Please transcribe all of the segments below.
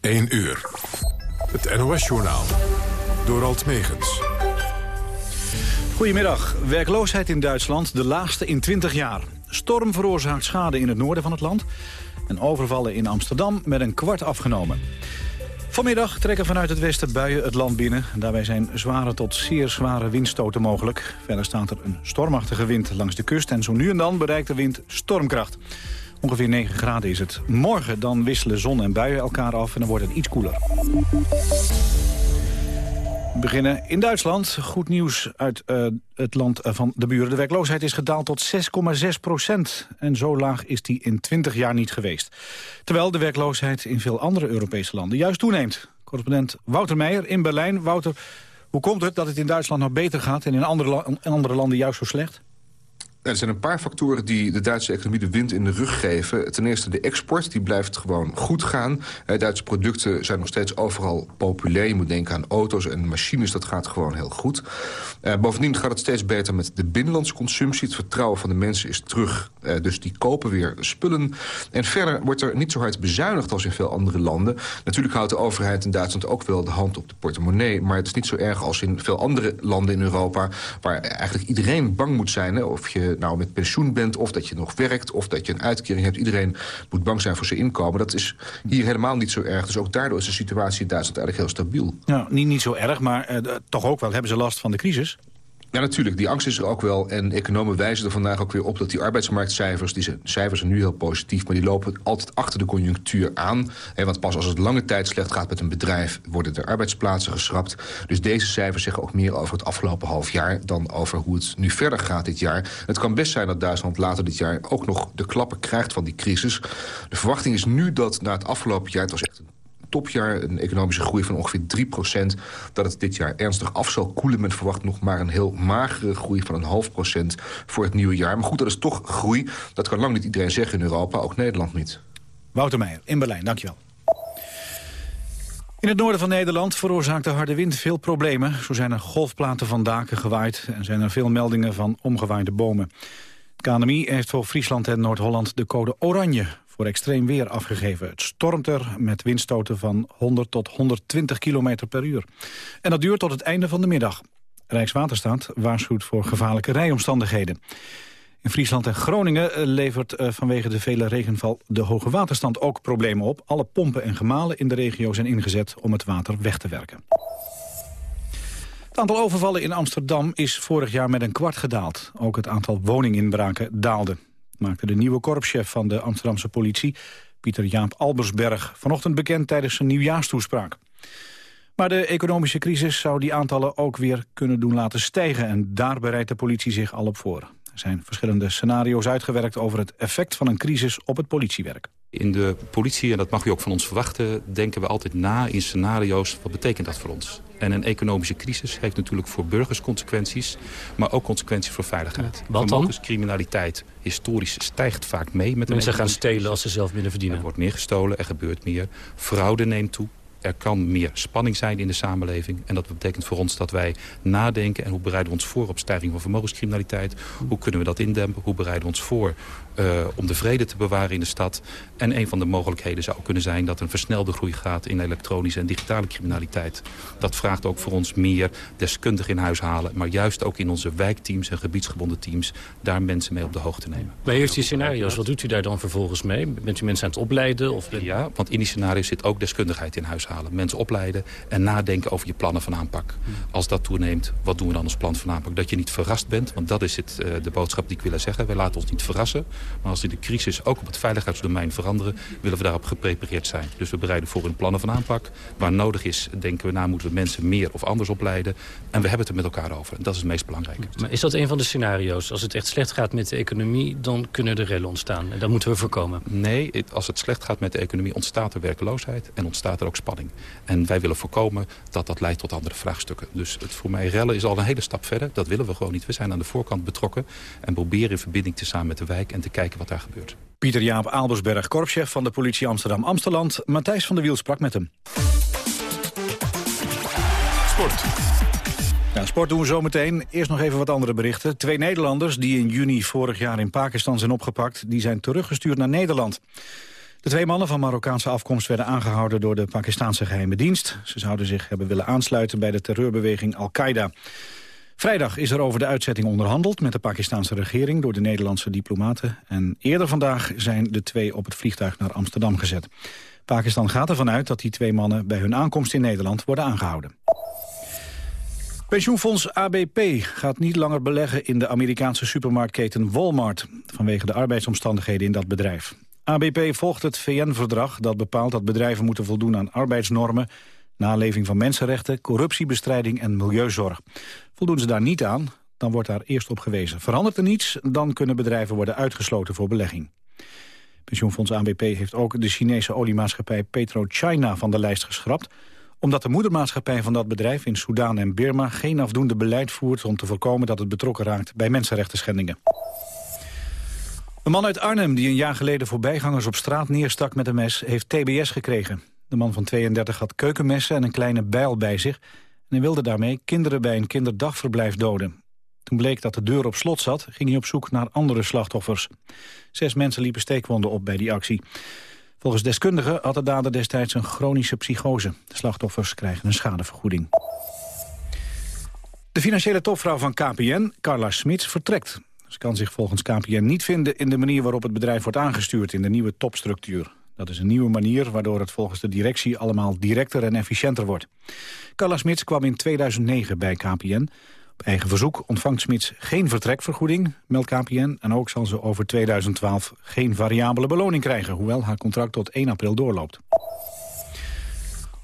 1 uur. Het NOS-journaal. Door Alt Megens. Goedemiddag. Werkloosheid in Duitsland de laagste in 20 jaar. Storm veroorzaakt schade in het noorden van het land. En overvallen in Amsterdam met een kwart afgenomen. Vanmiddag trekken vanuit het westen buien het land binnen. Daarbij zijn zware tot zeer zware windstoten mogelijk. Verder staat er een stormachtige wind langs de kust... en zo nu en dan bereikt de wind stormkracht. Ongeveer 9 graden is het. Morgen dan wisselen zon en buien elkaar af en dan wordt het iets koeler. We beginnen in Duitsland. Goed nieuws uit uh, het land van de buren. De werkloosheid is gedaald tot 6,6 procent. En zo laag is die in 20 jaar niet geweest. Terwijl de werkloosheid in veel andere Europese landen juist toeneemt. Correspondent Wouter Meijer in Berlijn. Wouter, hoe komt het dat het in Duitsland nog beter gaat... en in andere landen juist zo slecht? Er zijn een paar factoren die de Duitse economie de wind in de rug geven. Ten eerste de export, die blijft gewoon goed gaan. Duitse producten zijn nog steeds overal populair. Je moet denken aan auto's en machines, dat gaat gewoon heel goed. Uh, bovendien gaat het steeds beter met de binnenlandse consumptie. Het vertrouwen van de mensen is terug, uh, dus die kopen weer spullen. En verder wordt er niet zo hard bezuinigd als in veel andere landen. Natuurlijk houdt de overheid in Duitsland ook wel de hand op de portemonnee... maar het is niet zo erg als in veel andere landen in Europa... waar eigenlijk iedereen bang moet zijn of je nou met pensioen bent... of dat je nog werkt, of dat je een uitkering hebt. Iedereen moet bang zijn voor zijn inkomen. Dat is hier helemaal niet zo erg. Dus ook daardoor is de situatie in Duitsland eigenlijk heel stabiel. Ja, niet, niet zo erg, maar uh, toch ook wel hebben ze last van de crisis? Ja, natuurlijk. Die angst is er ook wel. En economen wijzen er vandaag ook weer op dat die arbeidsmarktcijfers... die cijfers zijn nu heel positief, maar die lopen altijd achter de conjunctuur aan. want pas als het lange tijd slecht gaat met een bedrijf... worden er arbeidsplaatsen geschrapt. Dus deze cijfers zeggen ook meer over het afgelopen half jaar... dan over hoe het nu verder gaat dit jaar. Het kan best zijn dat Duitsland later dit jaar ook nog de klappen krijgt van die crisis. De verwachting is nu dat na het afgelopen jaar... het was echt een topjaar, een economische groei van ongeveer 3% dat het dit jaar ernstig af zal koelen. Men verwacht nog maar een heel magere groei van een half procent voor het nieuwe jaar. Maar goed, dat is toch groei. Dat kan lang niet iedereen zeggen in Europa, ook Nederland niet. Wouter Meijer, in Berlijn, dankjewel. In het noorden van Nederland veroorzaakt de harde wind veel problemen. Zo zijn er golfplaten van daken gewaaid en zijn er veel meldingen van omgewaaide bomen. Het KNMI heeft voor Friesland en Noord-Holland de code oranje voor extreem weer afgegeven. Het stormt er met windstoten van 100 tot 120 km per uur. En dat duurt tot het einde van de middag. Rijkswaterstaat waarschuwt voor gevaarlijke rijomstandigheden. In Friesland en Groningen eh, levert eh, vanwege de vele regenval de hoge waterstand ook problemen op. Alle pompen en gemalen in de regio zijn ingezet om het water weg te werken. Het aantal overvallen in Amsterdam is vorig jaar met een kwart gedaald. Ook het aantal woninginbraken daalde maakte de nieuwe korpschef van de Amsterdamse politie, Pieter Jaap Albersberg, vanochtend bekend tijdens zijn nieuwjaarstoespraak. Maar de economische crisis zou die aantallen ook weer kunnen doen laten stijgen en daar bereidt de politie zich al op voor. Er zijn verschillende scenario's uitgewerkt over het effect van een crisis op het politiewerk. In de politie, en dat mag u ook van ons verwachten, denken we altijd na in scenario's. Wat betekent dat voor ons? En een economische crisis heeft natuurlijk voor burgers consequenties... maar ook consequenties voor veiligheid. Wat dan? criminaliteit historisch stijgt vaak mee. Met Mensen gaan stelen als ze zelf binnen verdienen. Er wordt meer gestolen, er gebeurt meer. Fraude neemt toe er kan meer spanning zijn in de samenleving. En dat betekent voor ons dat wij nadenken... en hoe bereiden we ons voor op stijging van vermogenscriminaliteit? Hoe kunnen we dat indempen? Hoe bereiden we ons voor uh, om de vrede te bewaren in de stad? En een van de mogelijkheden zou kunnen zijn... dat een versnelde groei gaat in elektronische en digitale criminaliteit. Dat vraagt ook voor ons meer deskundig in huis halen... maar juist ook in onze wijkteams en gebiedsgebonden teams... daar mensen mee op de hoogte nemen. Maar heeft die scenario's, wat doet u daar dan vervolgens mee? Bent u mensen aan het opleiden? Of... Ja, want in die scenario's zit ook deskundigheid in huis halen. Mensen opleiden en nadenken over je plannen van aanpak. Als dat toeneemt, wat doen we dan als plan van aanpak? Dat je niet verrast bent, want dat is het, uh, de boodschap die ik wil zeggen. Wij laten ons niet verrassen. Maar als die de crisis ook op het veiligheidsdomein veranderen... willen we daarop geprepareerd zijn. Dus we bereiden voor een plannen van aanpak. Waar nodig is, denken we na, moeten we mensen meer of anders opleiden. En we hebben het er met elkaar over. En dat is het meest belangrijke. Maar is dat een van de scenario's? Als het echt slecht gaat met de economie, dan kunnen er rellen ontstaan. En dat moeten we voorkomen. Nee, als het slecht gaat met de economie, ontstaat er werkeloosheid. En ontstaat er ook spanning. En wij willen voorkomen dat dat leidt tot andere vraagstukken. Dus het voor mij rellen is al een hele stap verder. Dat willen we gewoon niet. We zijn aan de voorkant betrokken. En proberen in verbinding te staan met de wijk en te kijken wat daar gebeurt. Pieter Jaap Albersberg, korpschef van de politie Amsterdam-Amsteland. Matthijs van der Wiel sprak met hem. Sport. Ja, sport doen we zo meteen. Eerst nog even wat andere berichten. Twee Nederlanders die in juni vorig jaar in Pakistan zijn opgepakt... die zijn teruggestuurd naar Nederland. De twee mannen van Marokkaanse afkomst werden aangehouden door de Pakistanse geheime dienst. Ze zouden zich hebben willen aansluiten bij de terreurbeweging Al-Qaeda. Vrijdag is er over de uitzetting onderhandeld met de Pakistanse regering door de Nederlandse diplomaten. En eerder vandaag zijn de twee op het vliegtuig naar Amsterdam gezet. Pakistan gaat ervan uit dat die twee mannen bij hun aankomst in Nederland worden aangehouden. Pensioenfonds ABP gaat niet langer beleggen in de Amerikaanse supermarktketen Walmart... vanwege de arbeidsomstandigheden in dat bedrijf. ABP volgt het VN-verdrag dat bepaalt dat bedrijven moeten voldoen aan arbeidsnormen... naleving van mensenrechten, corruptiebestrijding en milieuzorg. Voldoen ze daar niet aan, dan wordt daar eerst op gewezen. Verandert er niets, dan kunnen bedrijven worden uitgesloten voor belegging. Pensioenfonds ABP heeft ook de Chinese oliemaatschappij PetroChina van de lijst geschrapt omdat de moedermaatschappij van dat bedrijf in Soedan en Birma... geen afdoende beleid voert om te voorkomen dat het betrokken raakt bij mensenrechten schendingen. Een man uit Arnhem die een jaar geleden voorbijgangers op straat neerstak met een mes... heeft TBS gekregen. De man van 32 had keukenmessen en een kleine bijl bij zich... hij wilde daarmee kinderen bij een kinderdagverblijf doden. Toen bleek dat de deur op slot zat, ging hij op zoek naar andere slachtoffers. Zes mensen liepen steekwonden op bij die actie. Volgens deskundigen had de dader destijds een chronische psychose. De slachtoffers krijgen een schadevergoeding. De financiële topvrouw van KPN, Carla Smits, vertrekt. Ze kan zich volgens KPN niet vinden in de manier waarop het bedrijf wordt aangestuurd in de nieuwe topstructuur. Dat is een nieuwe manier waardoor het volgens de directie allemaal directer en efficiënter wordt. Carla Smits kwam in 2009 bij KPN. Op eigen verzoek ontvangt Smits geen vertrekvergoeding, meldt KPN. En ook zal ze over 2012 geen variabele beloning krijgen... hoewel haar contract tot 1 april doorloopt.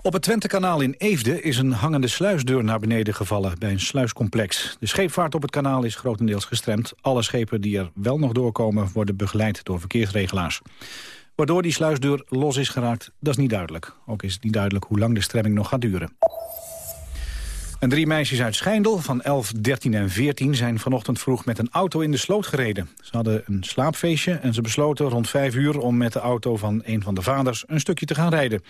Op het Twentekanaal in Eefde is een hangende sluisdeur naar beneden gevallen bij een sluiscomplex. De scheepvaart op het kanaal is grotendeels gestremd. Alle schepen die er wel nog doorkomen worden begeleid door verkeersregelaars. Waardoor die sluisdeur los is geraakt, dat is niet duidelijk. Ook is het niet duidelijk hoe lang de stremming nog gaat duren. En drie meisjes uit Schijndel van 11, 13 en 14 zijn vanochtend vroeg met een auto in de sloot gereden. Ze hadden een slaapfeestje en ze besloten rond 5 uur om met de auto van een van de vaders een stukje te gaan rijden.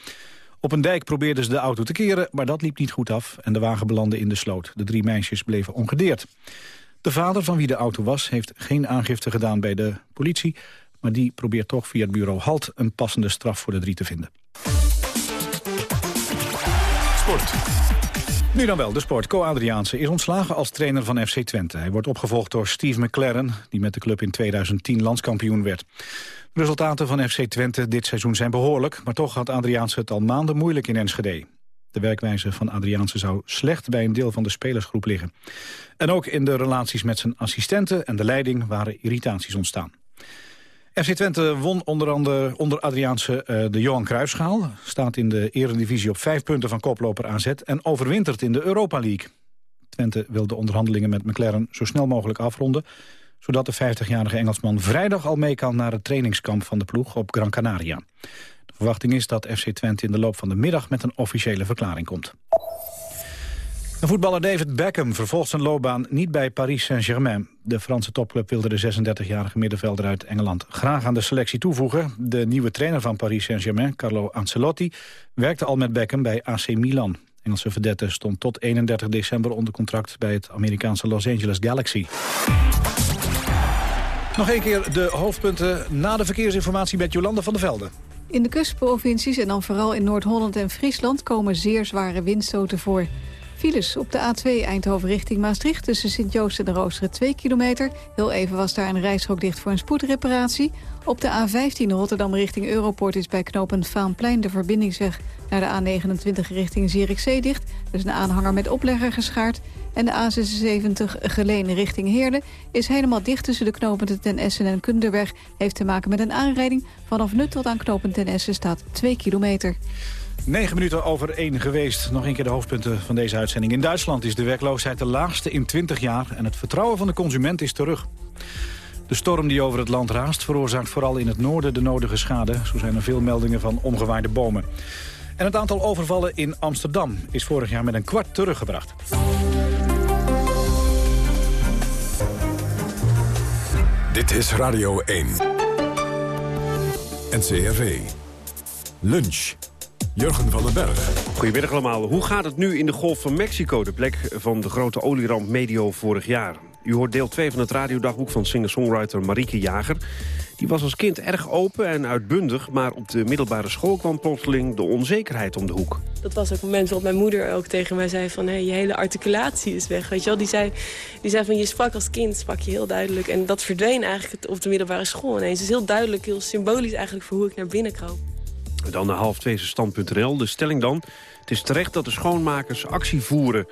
Op een dijk probeerden ze de auto te keren, maar dat liep niet goed af en de wagen belandde in de sloot. De drie meisjes bleven ongedeerd. De vader van wie de auto was heeft geen aangifte gedaan bij de politie, maar die probeert toch via het bureau HALT een passende straf voor de drie te vinden. Sport. Nu dan wel, de sport. Co Adriaanse is ontslagen als trainer van FC Twente. Hij wordt opgevolgd door Steve McLaren, die met de club in 2010 landskampioen werd. De resultaten van FC Twente dit seizoen zijn behoorlijk... maar toch had Adriaanse het al maanden moeilijk in Enschede. De werkwijze van Adriaanse zou slecht bij een deel van de spelersgroep liggen. En ook in de relaties met zijn assistenten en de leiding waren irritaties ontstaan. FC Twente won onder andere onder Adriaanse uh, de Johan Cruijffschaal. Staat in de eredivisie op vijf punten van koploper AZ... en overwintert in de Europa League. Twente wil de onderhandelingen met McLaren zo snel mogelijk afronden... zodat de 50-jarige Engelsman vrijdag al mee kan naar het trainingskamp van de ploeg op Gran Canaria. De verwachting is dat FC Twente in de loop van de middag met een officiële verklaring komt. De voetballer David Beckham vervolgt zijn loopbaan niet bij Paris Saint-Germain. De Franse topclub wilde de 36-jarige middenvelder uit Engeland graag aan de selectie toevoegen. De nieuwe trainer van Paris Saint-Germain, Carlo Ancelotti, werkte al met Beckham bij AC Milan. Engelse vedette stond tot 31 december onder contract bij het Amerikaanse Los Angeles Galaxy. Nog een keer de hoofdpunten na de verkeersinformatie met Jolanda van der Velde. In de kustprovincies en dan vooral in Noord-Holland en Friesland komen zeer zware windstoten voor. Files op de A2 Eindhoven richting Maastricht tussen Sint-Joost en de Roosteren 2 kilometer. Heel even was daar een rijstrook dicht voor een spoedreparatie. Op de A15 Rotterdam richting Europort is bij knooppunt Vaanplein de verbindingsweg naar de A29 richting Zierikzee dicht. Is een aanhanger met oplegger geschaard. En de A76 Geleen richting Heerlen is helemaal dicht tussen de knooppunten Ten Essen en Kunderweg. Heeft te maken met een aanrijding. Vanaf Nut tot aan knooppunt Ten Essen staat 2 kilometer. 9 minuten over één geweest. Nog een keer de hoofdpunten van deze uitzending. In Duitsland is de werkloosheid de laagste in 20 jaar... en het vertrouwen van de consument is terug. De storm die over het land raast veroorzaakt vooral in het noorden de nodige schade. Zo zijn er veel meldingen van omgewaaide bomen. En het aantal overvallen in Amsterdam is vorig jaar met een kwart teruggebracht. Dit is Radio 1. NCRV. Lunch. Jurgen van den Berg. Goedemiddag allemaal. Hoe gaat het nu in de Golf van Mexico, de plek van de grote olieramp medio vorig jaar? U hoort deel 2 van het radiodagboek van singer-songwriter Marieke Jager. Die was als kind erg open en uitbundig... maar op de middelbare school kwam plotseling de onzekerheid om de hoek. Dat was ook een moment waarop mijn moeder ook tegen mij zei van... Hey, je hele articulatie is weg, weet je wel. Die zei, die zei van, je sprak als kind, sprak je heel duidelijk. En dat verdween eigenlijk op de middelbare school ineens. Het is heel duidelijk, heel symbolisch eigenlijk voor hoe ik naar binnen kroop. Dan de half twee stand.nl. De stelling dan. Het is terecht dat de schoonmakers actie voeren.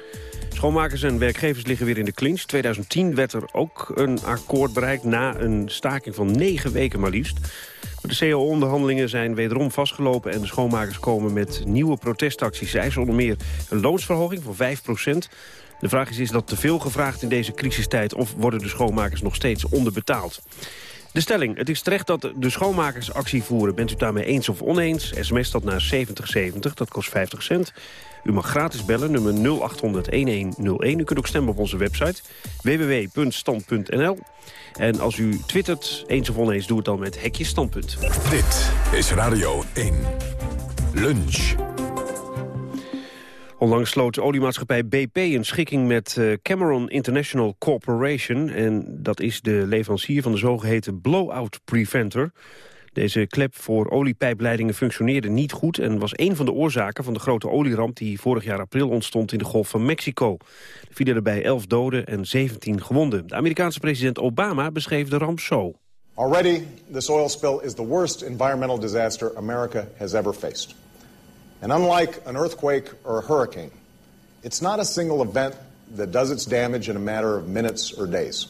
Schoonmakers en werkgevers liggen weer in de clinch. 2010 werd er ook een akkoord bereikt na een staking van negen weken maar liefst. De CAO-onderhandelingen zijn wederom vastgelopen... en de schoonmakers komen met nieuwe protestacties. Zij eisen onder meer een loonsverhoging van 5% De vraag is, is dat te veel gevraagd in deze crisistijd... of worden de schoonmakers nog steeds onderbetaald? De stelling, het is terecht dat de schoonmakers actie voeren. Bent u daarmee eens of oneens? SMS dat naar 7070, dat kost 50 cent. U mag gratis bellen, nummer 0800-1101. U kunt ook stemmen op onze website www.stand.nl. En als u twittert, eens of oneens, doe het dan met hekje standpunt. Dit is Radio 1. Lunch. Onlangs sloot oliemaatschappij BP een schikking met eh, Cameron International Corporation. En dat is de leverancier van de zogeheten blowout preventer. Deze klep voor oliepijpleidingen functioneerde niet goed... en was een van de oorzaken van de grote olieramp... die vorig jaar april ontstond in de Golf van Mexico. Er vielen erbij 11 doden en 17 gewonden. De Amerikaanse president Obama beschreef de ramp zo. Already, this oil spill is the worst environmental disaster America has ever faced. And unlike an earthquake or a hurricane, it's not a single event that does its damage in a matter of minutes or days.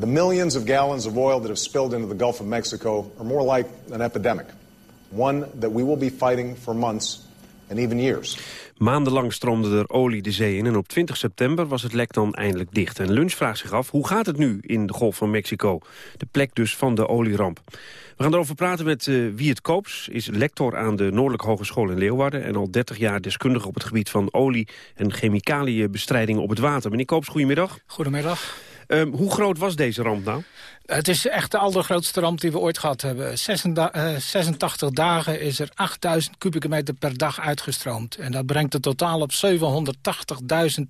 The millions of gallons of oil that have spilled into the Gulf of Mexico are more like an epidemic, one that we will be fighting for months and even years. Maandenlang stroomde er olie de zee in en op 20 september was het lek dan eindelijk dicht. En Lunch vraagt zich af, hoe gaat het nu in de Golf van Mexico? De plek dus van de olieramp. We gaan erover praten met uh, Wiert Koops, is lector aan de Noordelijke Hogeschool in Leeuwarden... en al 30 jaar deskundige op het gebied van olie- en chemicaliënbestrijding op het water. Meneer Koops, goedemiddag. Goedemiddag. Um, hoe groot was deze ramp nou? Het is echt de allergrootste ramp die we ooit gehad hebben. 86 eh, dagen is er 8000 kubieke meter per dag uitgestroomd. En dat brengt het totaal op 780.000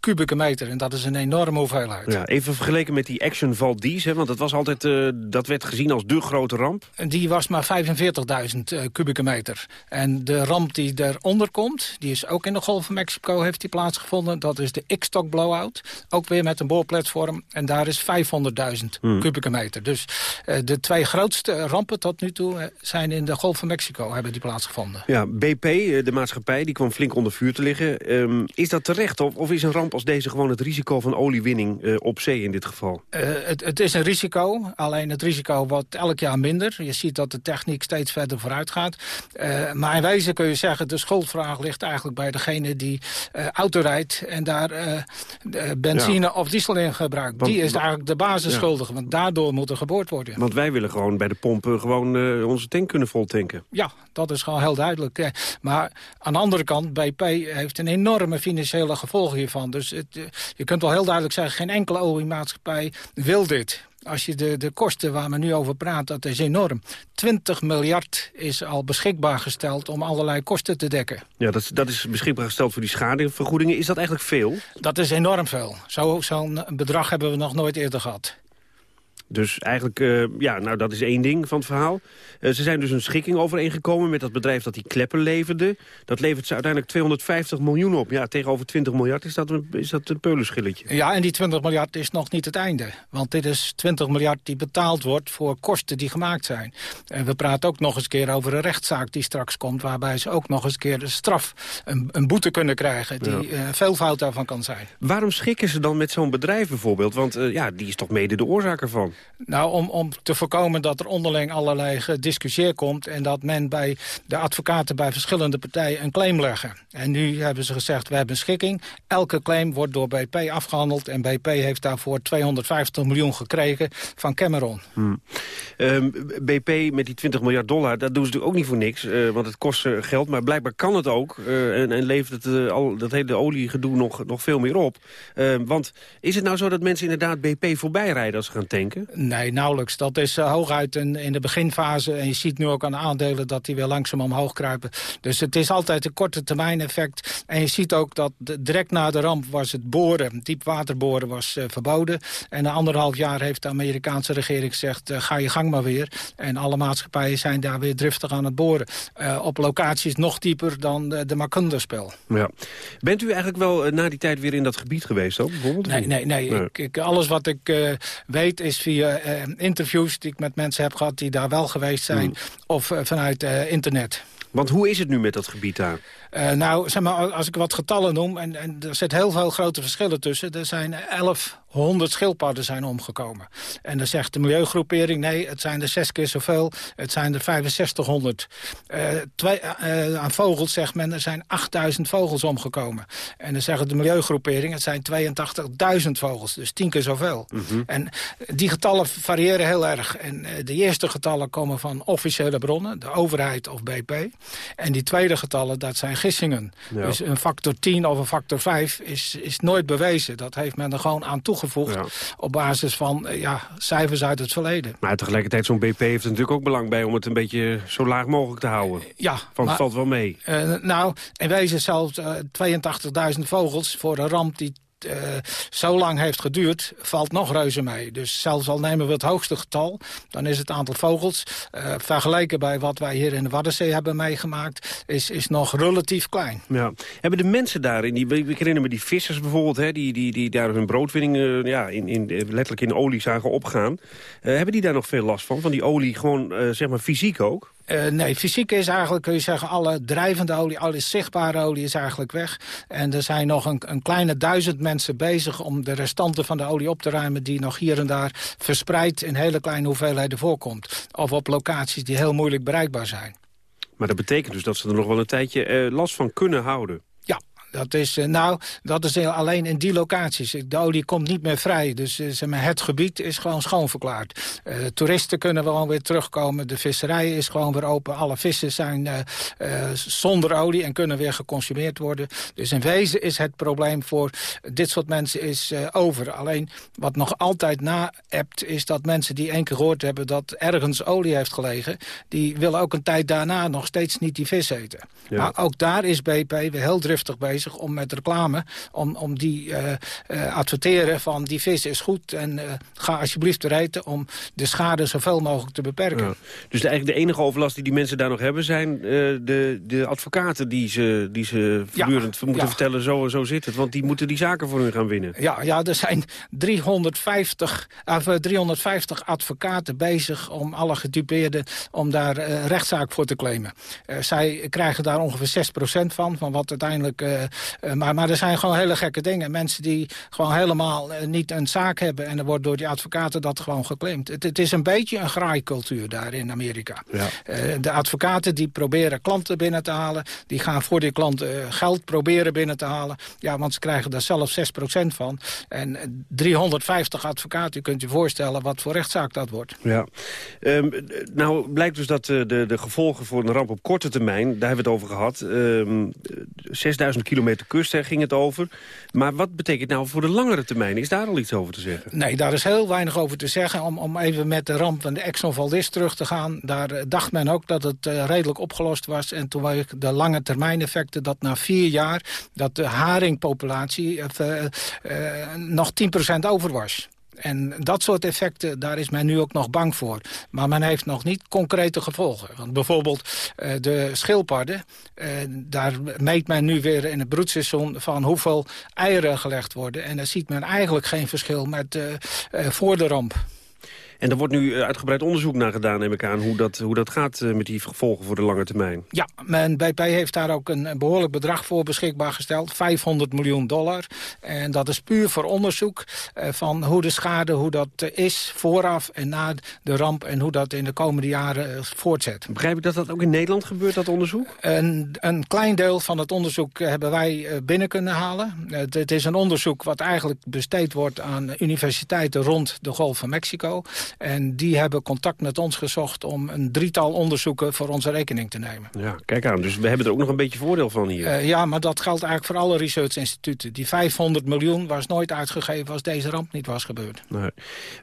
kubieke meter. En dat is een enorme hoeveelheid. Ja, even vergeleken met die Action Valdez, hè, want dat, was altijd, uh, dat werd gezien als de grote ramp. Die was maar 45.000 uh, kubieke meter. En de ramp die eronder komt, die is ook in de Golf van Mexico heeft die plaatsgevonden. Dat is de X-Stock blowout. Ook weer met een boorplatform. En daar is 500.000 hmm. kubieke meter. Dus uh, de twee grootste rampen tot nu toe zijn in de Golf van Mexico hebben die plaatsgevonden. Ja, BP, de maatschappij, die kwam flink onder vuur te liggen. Um, is dat terecht of, of is een ramp als deze gewoon het risico van oliewinning uh, op zee in dit geval? Uh, het, het, is een risico, alleen het risico wordt elk jaar minder. Je ziet dat de techniek steeds verder vooruit gaat. Uh, maar in wezen kun je zeggen, de schuldvraag ligt eigenlijk bij degene die auto rijdt... en daar benzine ja. of diesel in gebruikt. Want, die is eigenlijk de basisschuldige, ja. want daardoor moet er geboord worden. Want wij willen gewoon bij de pompen gewoon onze tank kunnen voltanken. Ja, dat is gewoon heel duidelijk. Maar aan de andere kant, BP heeft een enorme financiële gevolgen hiervan. Dus het, eh, je kunt wel heel duidelijk zeggen... geen enkele oliemaatschappij wil dit. Als je de, de kosten waar we nu over praten, dat is enorm. 20 miljard is al beschikbaar gesteld om allerlei kosten te dekken. Ja, dat, dat is beschikbaar gesteld voor die schadevergoedingen. Is dat eigenlijk veel? Dat is enorm veel. Zo'n zo bedrag hebben we nog nooit eerder gehad. Dus eigenlijk, uh, ja, nou dat is één ding van het verhaal. Uh, ze zijn dus een schikking overeengekomen met dat bedrijf dat die kleppen leverde. Dat levert ze uiteindelijk 250 miljoen op. Ja, tegenover 20 miljard is dat een, is dat een peulenschilletje. Ja, en die 20 miljard is nog niet het einde. Want dit is 20 miljard die betaald wordt voor kosten die gemaakt zijn. En we praten ook nog eens keer over een rechtszaak die straks komt... waarbij ze ook nog eens keer de straf, een, een boete kunnen krijgen... die ja. uh, veel fout daarvan kan zijn. Waarom schikken ze dan met zo'n bedrijf bijvoorbeeld? Want ja, die is toch mede de oorzaak ervan? Nou, om, om te voorkomen dat er onderling allerlei gediscussieerd komt... en dat men bij de advocaten bij verschillende partijen een claim leggen. En nu hebben ze gezegd, we hebben een schikking. Elke claim wordt door BP afgehandeld... en BP heeft daarvoor 250 miljoen gekregen van Cameron. Hmm. Um, BP met die 20 miljard dollar, dat doen ze natuurlijk ook niet voor niks... Uh, want het kost uh, geld, maar blijkbaar kan het ook... Uh, en, en, levert het al dat hele oliegedoe nog, nog veel meer op. Ehm, want is het nou zo dat mensen inderdaad BP voorbij rijden als ze gaan tanken? Nee, nauwelijks. Dat is uh, hooguit in, in, de beginfase. En je ziet nu ook aan de aandelen dat die weer langzaam omhoog kruipen. Dus het is altijd een korte termijn effect. En je ziet ook dat direct na de ramp was het boren, diepwaterboren was uh, verboden. En na anderhalf jaar heeft de Amerikaanse regering gezegd... Uh, ga je gang maar weer. En alle maatschappijen zijn daar weer driftig aan het boren. op locaties nog dieper dan de, de Macunda-spel. Ja. Bent u eigenlijk wel na die tijd weer in dat gebied geweest ook, bijvoorbeeld? Nee, nee, nee. nee. Ik, ik, alles wat ik weet is via interviews die ik met mensen heb gehad... die daar wel geweest zijn, hmm. of vanuit internet. Want hoe is het nu met dat gebied daar? Uh, nou, zeg maar, als ik wat getallen noem, en, en er zit heel veel grote verschillen tussen. Er zijn 1100 schildpadden zijn omgekomen. En dan zegt de milieugroepering, nee, het zijn er zes keer zoveel. Het zijn er 6500. Uh, twee, uh, aan vogels zegt men, er zijn 8000 vogels omgekomen. En dan zeggen de milieugroepering, het zijn 82.000 vogels. Dus tien keer zoveel. Mm En die getallen variëren heel erg. En de eerste getallen komen van officiële bronnen, de overheid of BP. En die tweede getallen, dat zijn gissingen. Dus een factor 10 of een factor 5 is, is nooit bewezen. Dat heeft men er gewoon aan toegevoegd op basis van eh, ja, cijfers uit het verleden. Maar tegelijkertijd, zo'n BP heeft er natuurlijk ook belang bij... om het een beetje zo laag mogelijk te houden. Ja. Van het valt wel mee. Uh, nou, in wezen zelfs uh, eh, 82.000 vogels voor een ramp die uh, zo lang heeft geduurd, valt nog reuze mee. Dus zelfs al nemen we het hoogste getal, dan is het aantal vogels... Uh, vergeleken bij wat wij hier in de Waddenzee hebben meegemaakt... is, is nog relatief klein. Ja. Hebben de mensen daar, in die, ik herinner me die vissers bijvoorbeeld... Hè, die, die, die daar hun broodwinning uh, ja, in, in, letterlijk in olie zagen opgaan... hebben die daar nog veel last van? Van die olie gewoon zeg maar fysiek ook? Uh, nee, fysiek is eigenlijk, kun je zeggen, alle drijvende olie, alle zichtbare olie is eigenlijk weg. En er zijn nog een, een, kleine duizend mensen bezig om de restanten van de olie op te ruimen... die nog hier en daar verspreid in hele kleine hoeveelheden voorkomt. Of op locaties die heel moeilijk bereikbaar zijn. Maar dat betekent dus dat ze er nog wel een tijdje uh, last van kunnen houden? Dat is, uh, nou, dat is alleen in die locaties. De olie komt niet meer vrij. Dus zeg maar, het gebied is gewoon schoonverklaard. Uh, toeristen kunnen gewoon weer terugkomen. De visserij is gewoon weer open. Alle vissen zijn zonder olie en kunnen weer geconsumeerd worden. Dus in wezen is het probleem voor dit soort mensen is over. Alleen wat nog altijd na-ebt is dat mensen die één keer gehoord hebben... dat ergens olie heeft gelegen... die willen ook een tijd daarna nog steeds niet die vis eten. Ja. Maar ook daar is BP weer heel driftig bezig om met reclame... om, om die uh, adverteren van die vis is goed... en uh, ga alsjeblieft eten om de schade zoveel mogelijk te beperken. Ja. Dus de, eigenlijk de enige overlast die die mensen daar nog hebben... zijn de, de advocaten die ze, die ze voortdurend ja, moeten vertellen... Zo, zo zit het, want die moeten die zaken voor hun gaan winnen. Ja, ja er zijn 350, of, 350 advocaten bezig om alle gedupeerden... om daar rechtszaak voor te claimen. zij krijgen daar ongeveer 6% van, van wat uiteindelijk maar, maar er zijn gewoon hele gekke dingen. Mensen die gewoon helemaal uh, niet een zaak hebben... en er wordt door die advocaten dat gewoon geclaimd. Het, het is een beetje een graaikultuur daar in Amerika. Ja. Uh, de advocaten die proberen klanten binnen te halen... die gaan voor die klanten geld proberen binnen te halen. Ja, want ze krijgen daar zelf 6% van. En 350 advocaten, u kunt je voorstellen... wat voor rechtszaak dat wordt. Ja. Um, nou blijkt dus dat de, de gevolgen voor een ramp op korte termijn... daar hebben we het over gehad... Um, 6000 kilometer kust hè, ging het over. Maar wat betekent nou voor de langere termijn? Is daar al iets over te zeggen? Nee, daar is heel weinig over te zeggen. Om, om even met de ramp van de Exxon Valdez terug te gaan... daar uh, dacht men ook dat het uh, redelijk opgelost was. En toen waren de lange termijn effecten dat na vier jaar... dat de haringpopulatie uh, nog 10% over was. En dat soort effecten, daar is men nu ook nog bang voor. Maar men heeft nog niet concrete gevolgen. Want bijvoorbeeld uh, de schildpadden... Uh, daar meet men nu weer in het broedseizoen van hoeveel eieren gelegd worden. En daar ziet men eigenlijk geen verschil met uh, voor de ramp. En er wordt nu eh, uitgebreid onderzoek naar gedaan, neem ik aan... hoe dat, hoe dat gaat eh, met die gevolgen voor de lange termijn. Ja, en BP heeft daar ook een behoorlijk bedrag voor beschikbaar gesteld. 500 miljoen dollar. En dat is puur voor onderzoek eh, van hoe de schade, hoe dat is vooraf en na de ramp... en hoe dat in de komende jaren voortzet. Begrijp ik dat dat ook in Nederland gebeurt, dat onderzoek? Een, een klein deel van het onderzoek hebben wij binnen kunnen halen. Het is een onderzoek wat eigenlijk besteed wordt aan universiteiten rond de Golf van Mexico. En die hebben contact met ons gezocht om een drietal onderzoeken voor onze rekening te nemen. Ja, kijk aan. Dus we hebben er ook nog een beetje voordeel van hier. Uh, ja, maar dat geldt eigenlijk voor alle research-instituten. Die 500 miljoen was nooit uitgegeven als deze ramp niet was gebeurd. Nee.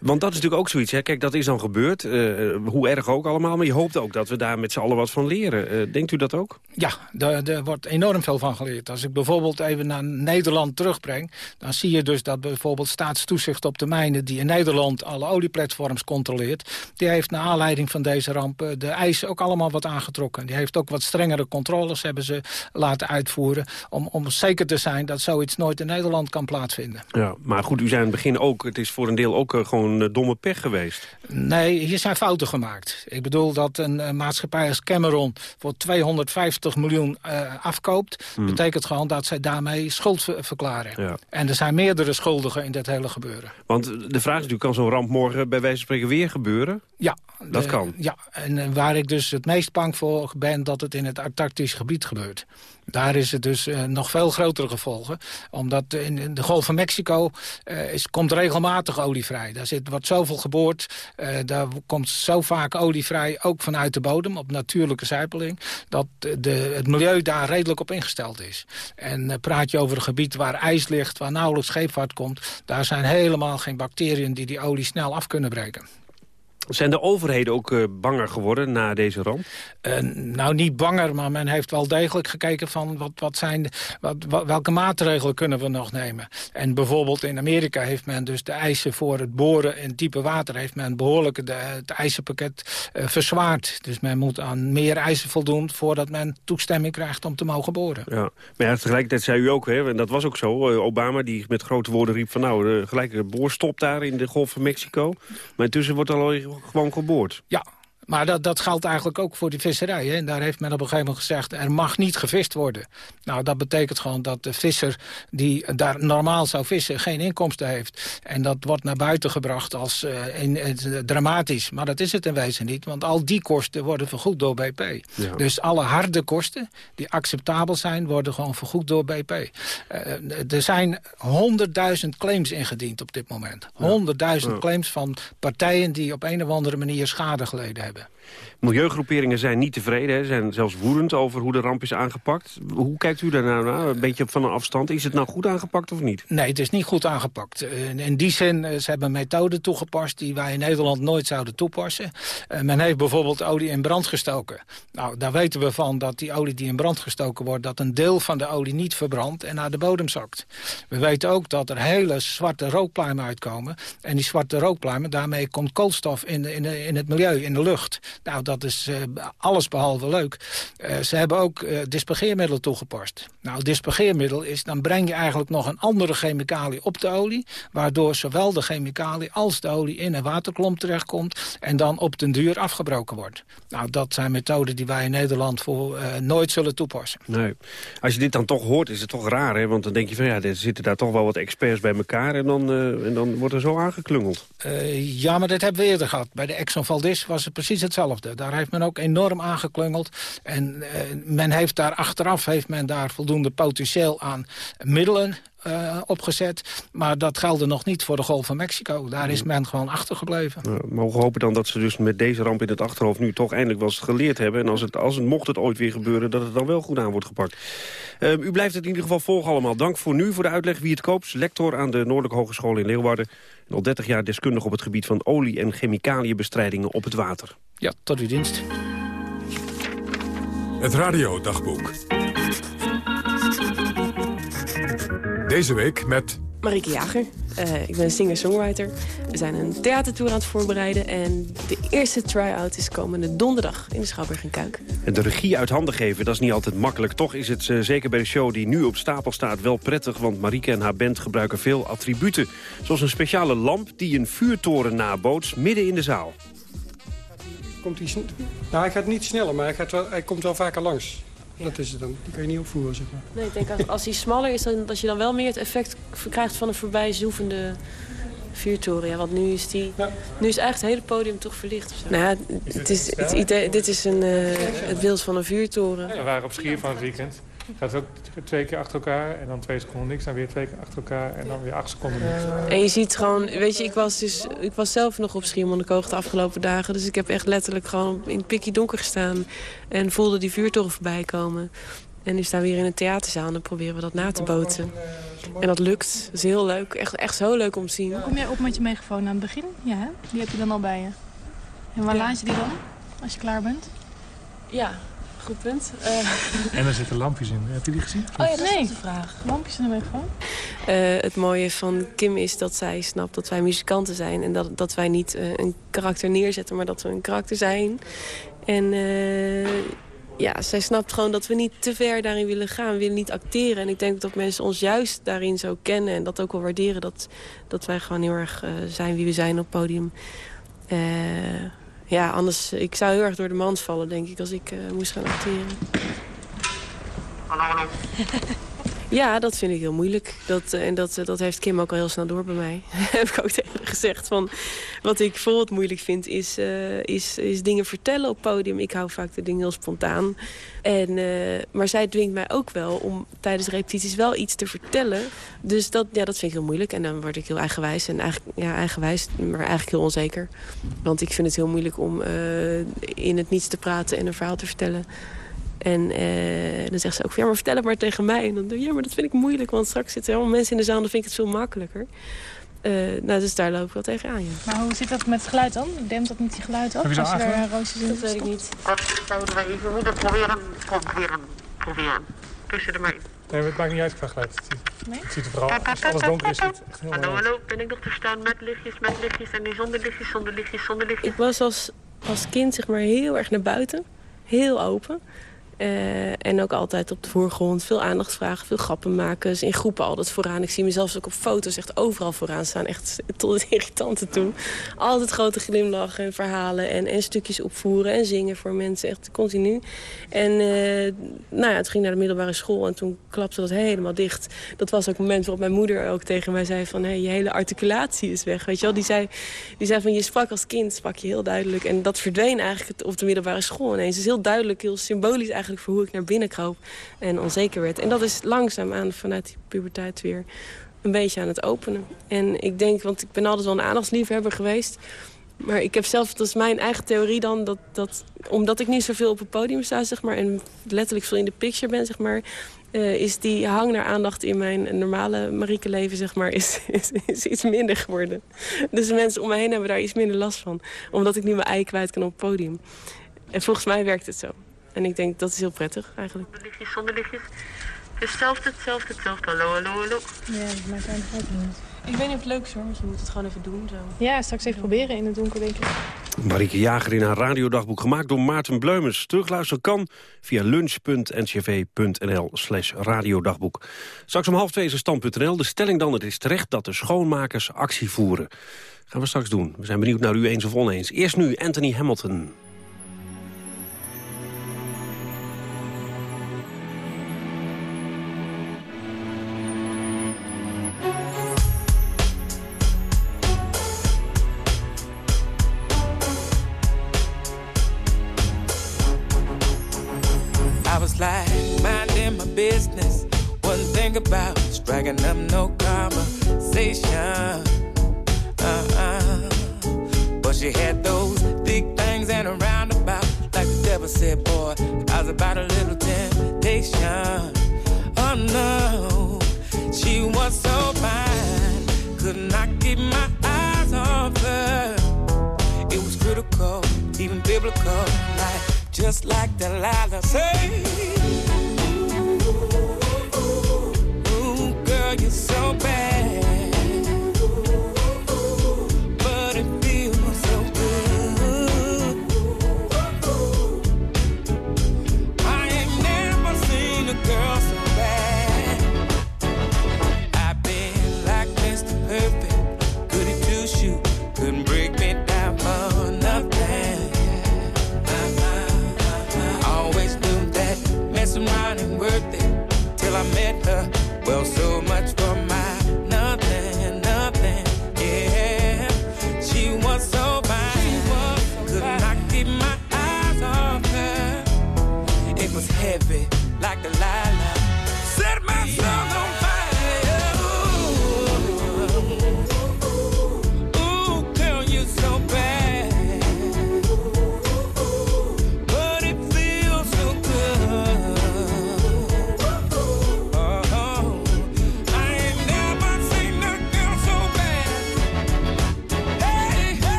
Want dat is natuurlijk ook zoiets. Hè? Kijk, dat is dan gebeurd. Uh, hoe erg ook allemaal. Maar je hoopt ook dat we daar met z'n allen wat van leren. Uh, denkt u dat ook? Ja, er wordt enorm veel van geleerd. Als ik bijvoorbeeld even naar Nederland terugbreng... dan zie je dus dat bijvoorbeeld staatstoezicht op de mijnen... die in Nederland alle olieplatforms controleert... die heeft naar aanleiding van deze ramp de eisen ook allemaal wat aangetrokken. Die heeft ook wat strengere controles hebben ze laten uitvoeren... om, om zeker te zijn dat zoiets nooit in Nederland kan plaatsvinden. Ja, maar goed, u zei in het begin ook... het is voor een deel ook uh, gewoon uh, domme pech geweest. Nee, hier zijn fouten gemaakt. Ik bedoel dat een uh, maatschappij als Cameron... voor 250 miljoen afkoopt... Hmm. betekent gewoon dat zij daarmee schuld verklaren. Ja. En er zijn meerdere schuldigen in dit hele gebeuren. Want de vraag is natuurlijk, kan zo'n ramp morgen bij wijze spreken weer gebeuren? Ja. Dat de, kan? Ja, en waar ik dus het meest bang voor ben... dat het in het Antarctisch gebied gebeurt. Daar is het dus uh, nog veel grotere gevolgen. Omdat in, de Golf van Mexico uh, is, komt regelmatig olie vrij. Daar zit, wordt zoveel geboord. Uh, daar komt zo vaak olie vrij, ook vanuit de bodem, op natuurlijke zijpeling. Dat de, het milieu daar redelijk op ingesteld is. En praat je over een gebied waar ijs ligt, waar nauwelijks scheepvaart komt. Daar zijn helemaal geen bacteriën die die olie snel af kunnen breken. Zijn de overheden ook uh, banger geworden na deze ramp? Uh, nou, niet banger, maar men heeft wel degelijk gekeken van wat, wat zijn, wat, wat, welke maatregelen kunnen we nog nemen. En bijvoorbeeld in Amerika heeft men dus de eisen voor het boren in diepe water... heeft men behoorlijk de, het eisenpakket uh, verzwaard. Dus men moet aan meer eisen voldoen voordat men toestemming krijgt om te mogen boren. Ja. Maar ja, tegelijkertijd zei u ook, hè, en dat was ook zo, Obama die met grote woorden riep van... nou, gelijk boorstop daar in de Golf van Mexico. Maar intussen wordt al gewoon geboord. Ja, maar dat, dat geldt eigenlijk ook voor die visserij. Hè? En daar heeft men op een gegeven moment gezegd... er mag niet gevist worden. Nou, dat betekent gewoon dat de visser die daar normaal zou vissen... geen inkomsten heeft. En dat wordt naar buiten gebracht als uh, in, in, dramatisch. Maar dat is het in wezen niet. Want al die kosten worden vergoed door BP. Ja. Dus alle harde kosten die acceptabel zijn... worden gewoon vergoed door BP. Uh, er zijn 100.000 claims ingediend op dit moment. 100.000 ja. claims van partijen die op een of andere manier schade geleden hebben. siebie Milieugroeperingen zijn niet tevreden, zijn zelfs woedend over hoe de ramp is aangepakt. Hoe kijkt u daar nou naar? Een beetje van een afstand. Is het nou goed aangepakt of niet? Nee, het is niet goed aangepakt. In die zin, ze hebben methoden toegepast die wij in Nederland nooit zouden toepassen. Men heeft bijvoorbeeld olie in brand gestoken. Nou, daar weten we van dat die olie die in brand gestoken wordt... dat een deel van de olie niet verbrandt en naar de bodem zakt. We weten ook dat er hele zwarte rookpluimen uitkomen. En die zwarte rookpluimen, daarmee komt koolstof in, in, de, in het milieu, in de lucht. Nou, dat is uh, alles behalve leuk. Uh, ze hebben ook uh, dispergeermiddelen toegepast. Nou, dispergeermiddel is, dan breng je eigenlijk nog een andere chemicalië op de olie... waardoor zowel de chemicalië als de olie in een waterklomp terechtkomt... en dan op den duur afgebroken wordt. Nou, dat zijn methoden die wij in Nederland voor nooit zullen toepassen. Nee. Als je dit dan toch hoort, is het toch raar, hè? Want dan denk je van, ja, er zitten daar toch wel wat experts bij elkaar... en dan, en dan wordt er zo aangeklungeld. ja, maar dat hebben we eerder gehad. Bij de Exxon Valdez was het precies hetzelfde. Daar heeft men ook enorm aangeklungeld. En uh, men heeft daar achteraf heeft men daar voldoende potentieel aan middelen uh, opgezet. Maar dat geldde nog niet voor de Golf van Mexico. Daar is men gewoon achtergebleven. Ja, mogen hopen dan dat ze dus met deze ramp in het achterhoofd... nu toch eindelijk wel eens geleerd hebben. En als het, als het mocht het ooit weer gebeuren, dat het dan wel goed aan wordt gepakt. Uh, u blijft het in ieder geval volgen allemaal. Dank voor nu voor de uitleg wie het koopt. Lector aan de Noordelijke Hogeschool in Leeuwarden. En al 30 jaar deskundig op het gebied van olie- en chemicaliënbestrijdingen op het water. Ja, tot uw dienst. Het radiodagboek. Deze week met... Marieke Jager. Uh, ik ben singer-songwriter. We zijn een theatertour aan het voorbereiden. En de eerste try-out is komende donderdag in de Schouwburg in Kuik. En de regie uit handen geven, dat is niet altijd makkelijk. Toch is het uh, zeker bij de show die nu op stapel staat wel prettig. Want Marieke en haar band gebruiken veel attributen. Zoals een speciale lamp die een vuurtoren nabootst midden in de zaal. Komt hij, nou, hij gaat niet sneller, maar hij, gaat wel, hij komt wel vaker langs. Dat is het dan. Die kan je niet opvoeren, zeg maar. Nee, ik denk als, als hij smaller is, dan, dat je dan wel meer het effect krijgt van een voorbijzoevende vuurtoren. Ja, want nu is, die, ja. nu is eigenlijk het hele podium toch verlicht. Of zo. Nou het is, het idee, dit is een, uh, het beeld van een vuurtoren. Ja, we waren op Schier van het weekend. Gaat ook twee keer achter elkaar en dan twee seconden niks. Dan weer twee keer achter elkaar en dan weer acht seconden niks. En je ziet gewoon, weet je, ik was, dus, ik was zelf nog op Schiermonnikoog de afgelopen dagen. Dus ik heb echt letterlijk gewoon in het pikje donker gestaan. En voelde die vuurtoren voorbij komen. En nu staan we hier in een theaterzaal en dan proberen we dat na te boten. En dat lukt. Dat is heel leuk. Echt, echt zo leuk om te zien. Kom jij op met je megafoon aan het begin? Ja, hè? Die heb je dan al bij je. En waar laat je die dan, als je klaar bent? Ja, goed punt. Uh... En er zitten lampjes in. Heb je die gezien? Oh ja, dat nee. is de vraag. Lampjes in de megafoon? Uh, het mooie van Kim is dat zij snapt dat wij muzikanten zijn. En dat, dat wij niet uh, een karakter neerzetten, maar dat we een karakter zijn. En ja, zij snapt gewoon dat we niet te ver daarin willen gaan. We willen niet acteren. En ik denk dat mensen ons juist daarin zo kennen. En dat ook wel waarderen. Dat, dat wij gewoon heel erg uh, zijn wie we zijn op podium. Uh, ja, anders... Ik zou heel erg door de mand vallen, denk ik, als ik uh, moest gaan acteren. Hallo, hallo. Ja, dat vind ik heel moeilijk. Dat, en dat, dat heeft Kim ook al heel snel door bij mij. heb ik ook tegen gezegd. Van, wat ik bijvoorbeeld moeilijk vind, is, uh, is, is dingen vertellen op podium. Ik hou vaak de dingen heel spontaan. En, maar zij dwingt mij ook wel om tijdens repetities wel iets te vertellen. Dus dat, ja, dat vind ik heel moeilijk. En dan word ik heel eigenwijs. En eigenlijk, ja, eigenwijs, maar eigenlijk heel onzeker. Want ik vind het heel moeilijk om in het niets te praten en een verhaal te vertellen. En uh, dan zegt ze ook, ja, maar vertel het maar tegen mij. En dan doe je, ja, maar dat vind ik moeilijk, want straks zitten er allemaal mensen in de zaal... dan vind ik het veel makkelijker. Uh, nou, dus daar loop ik wel tegenaan, ja. Maar hoe zit dat met het geluid dan? Dempt dat niet je geluid af als je er roosjes in Dat weet ik niet. Wat zouden wij even moeten proberen? Proberen, proberen. Tussen maar in. Nee, het maakt niet uit qua geluid. Het ziet, nee? het ziet er vooral, als alles donker is, het echt heel Hallo, hallo, ben ik nog te staan met lichtjes, met lichtjes en nu zonder lichtjes, zonder lichtjes, zonder lichtjes? Ik was als, als kind zeg maar heel erg naar buiten. Heel open. Uh, en ook altijd op de voorgrond. Veel aandacht vragen, veel grappen maken. Dus in groepen altijd vooraan. Ik zie mezelf ook op foto's echt overal vooraan staan. Echt tot het irritante toe. Altijd grote glimlachen en verhalen. En, en stukjes opvoeren en zingen voor mensen. Echt continu. En uh, nou ja, het ging naar de middelbare school. En toen klapte dat helemaal dicht. Dat was ook het moment waarop mijn moeder ook tegen mij zei van... Hey, je hele articulatie is weg. Weet je wel? Die zei, die zei van je sprak als kind, sprak je heel duidelijk. En dat verdween eigenlijk op de middelbare school ineens. Het is heel duidelijk, heel symbolisch eigenlijk voor hoe ik naar binnen kroop en onzeker werd. En dat is langzaamaan vanuit die puberteit weer een beetje aan het openen. En ik denk, want ik ben altijd wel een aandachtsliefhebber geweest... Maar ik heb zelf, dat is mijn eigen theorie dan... Dat, dat, omdat ik niet zoveel op het podium sta, zeg maar... en letterlijk veel in de picture ben, zeg maar... Uh, is die hang naar aandacht in mijn normale Marieke leven, zeg maar... Is, is, is, iets minder geworden. Dus de mensen om me heen hebben daar iets minder last van. Omdat ik nu mijn ei kwijt kan op het podium. En volgens mij werkt het zo. En ik denk, dat is heel prettig eigenlijk. Zonder lichtjes, zonder lichtjes. Hetzelfde, hetzelfde, hetzelfde. Hallo, hallo, hallo. Ja, dat maakt eigenlijk ook niet. Ik weet niet of het leuk is hoor, want je moet het gewoon even doen zo. Ja, straks even proberen in het donker, denk ik. Marieke Jager in haar radiodagboek gemaakt door Maarten Bleumers. Terugluisteren kan via lunch.ncv.nl slash radiodagboek. Straks om half twee is stand.nl. De stelling dan, het is terecht dat de schoonmakers actie voeren. Gaan we straks doen. We zijn benieuwd naar u eens of oneens. Eerst nu Anthony Hamilton. She had those big things and a roundabout. Like the devil said, boy, I was about a little temptation. Oh no, she was so fine. Could not keep my eyes off her. It was critical, even biblical. Like, just like Delilah said. you're so bad.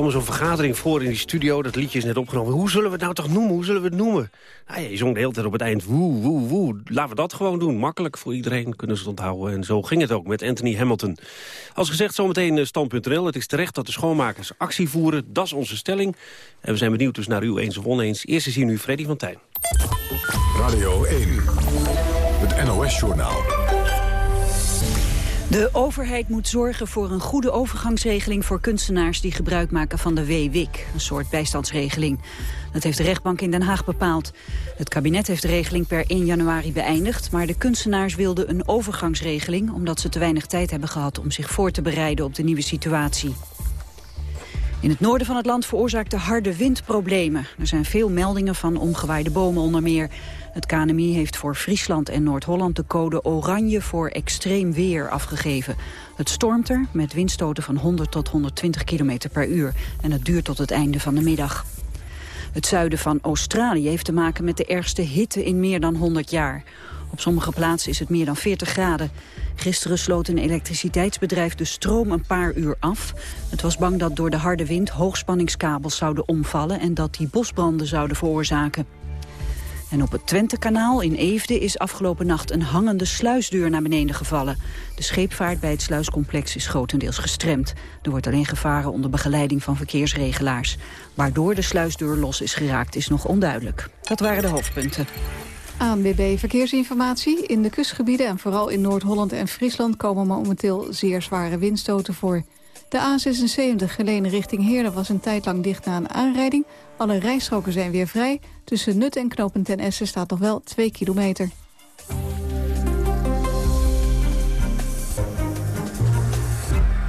Me zo'n vergadering voor in die studio. Dat liedje is net opgenomen. Hoe zullen we het nou toch noemen? Hoe zullen we het noemen? Nou je zong de hele tijd op het eind woe, woe, woe. Laten we dat gewoon doen. Makkelijk voor iedereen kunnen ze het onthouden. En zo ging het ook met Anthony Hamilton. Als gezegd, zometeen eh, stand.nl. Het is terecht dat de schoonmakers actie voeren. Dat is onze stelling. En we zijn benieuwd dus naar uw eens of oneens. Eerst is hier nu Freddy van Tijn. Radio 1, het NOS-journaal. De overheid moet zorgen voor een goede overgangsregeling voor kunstenaars die gebruik maken van de WWIC, een soort bijstandsregeling. Dat heeft de rechtbank in Den Haag bepaald. Het kabinet heeft de regeling per 1 januari beëindigd, maar de kunstenaars wilden een overgangsregeling omdat ze te weinig tijd hebben gehad om zich voor te bereiden op de nieuwe situatie. In het noorden van het land veroorzaakt de harde wind problemen. Er zijn veel meldingen van omgewaaide bomen onder meer. Het KNMI heeft voor Friesland en Noord-Holland de code oranje voor extreem weer afgegeven. Het stormt er met windstoten van 100 tot 120 km per uur. En het duurt tot het einde van de middag. Het zuiden van Australië heeft te maken met de ergste hitte in meer dan 100 jaar. Op sommige plaatsen is het meer dan 40 graden. Gisteren sloot een elektriciteitsbedrijf de stroom een paar uur af. Het was bang dat door de harde wind hoogspanningskabels zouden omvallen... en dat die bosbranden zouden veroorzaken. En op het Twentekanaal in Eefde is afgelopen nacht een hangende sluisdeur naar beneden gevallen. De scheepvaart bij het sluiscomplex is grotendeels gestremd. Er wordt alleen gevaren onder begeleiding van verkeersregelaars. Waardoor de sluisdeur los is geraakt is nog onduidelijk. Dat waren de hoofdpunten. ANWB Verkeersinformatie. In de kustgebieden en vooral in Noord-Holland en Friesland... komen momenteel zeer zware windstoten voor. De A76 geleden richting Heerlen was een tijd lang dicht na een aanrijding. Alle rijstroken zijn weer vrij. Tussen Nut en Knopen ten Essen staat nog wel 2 kilometer.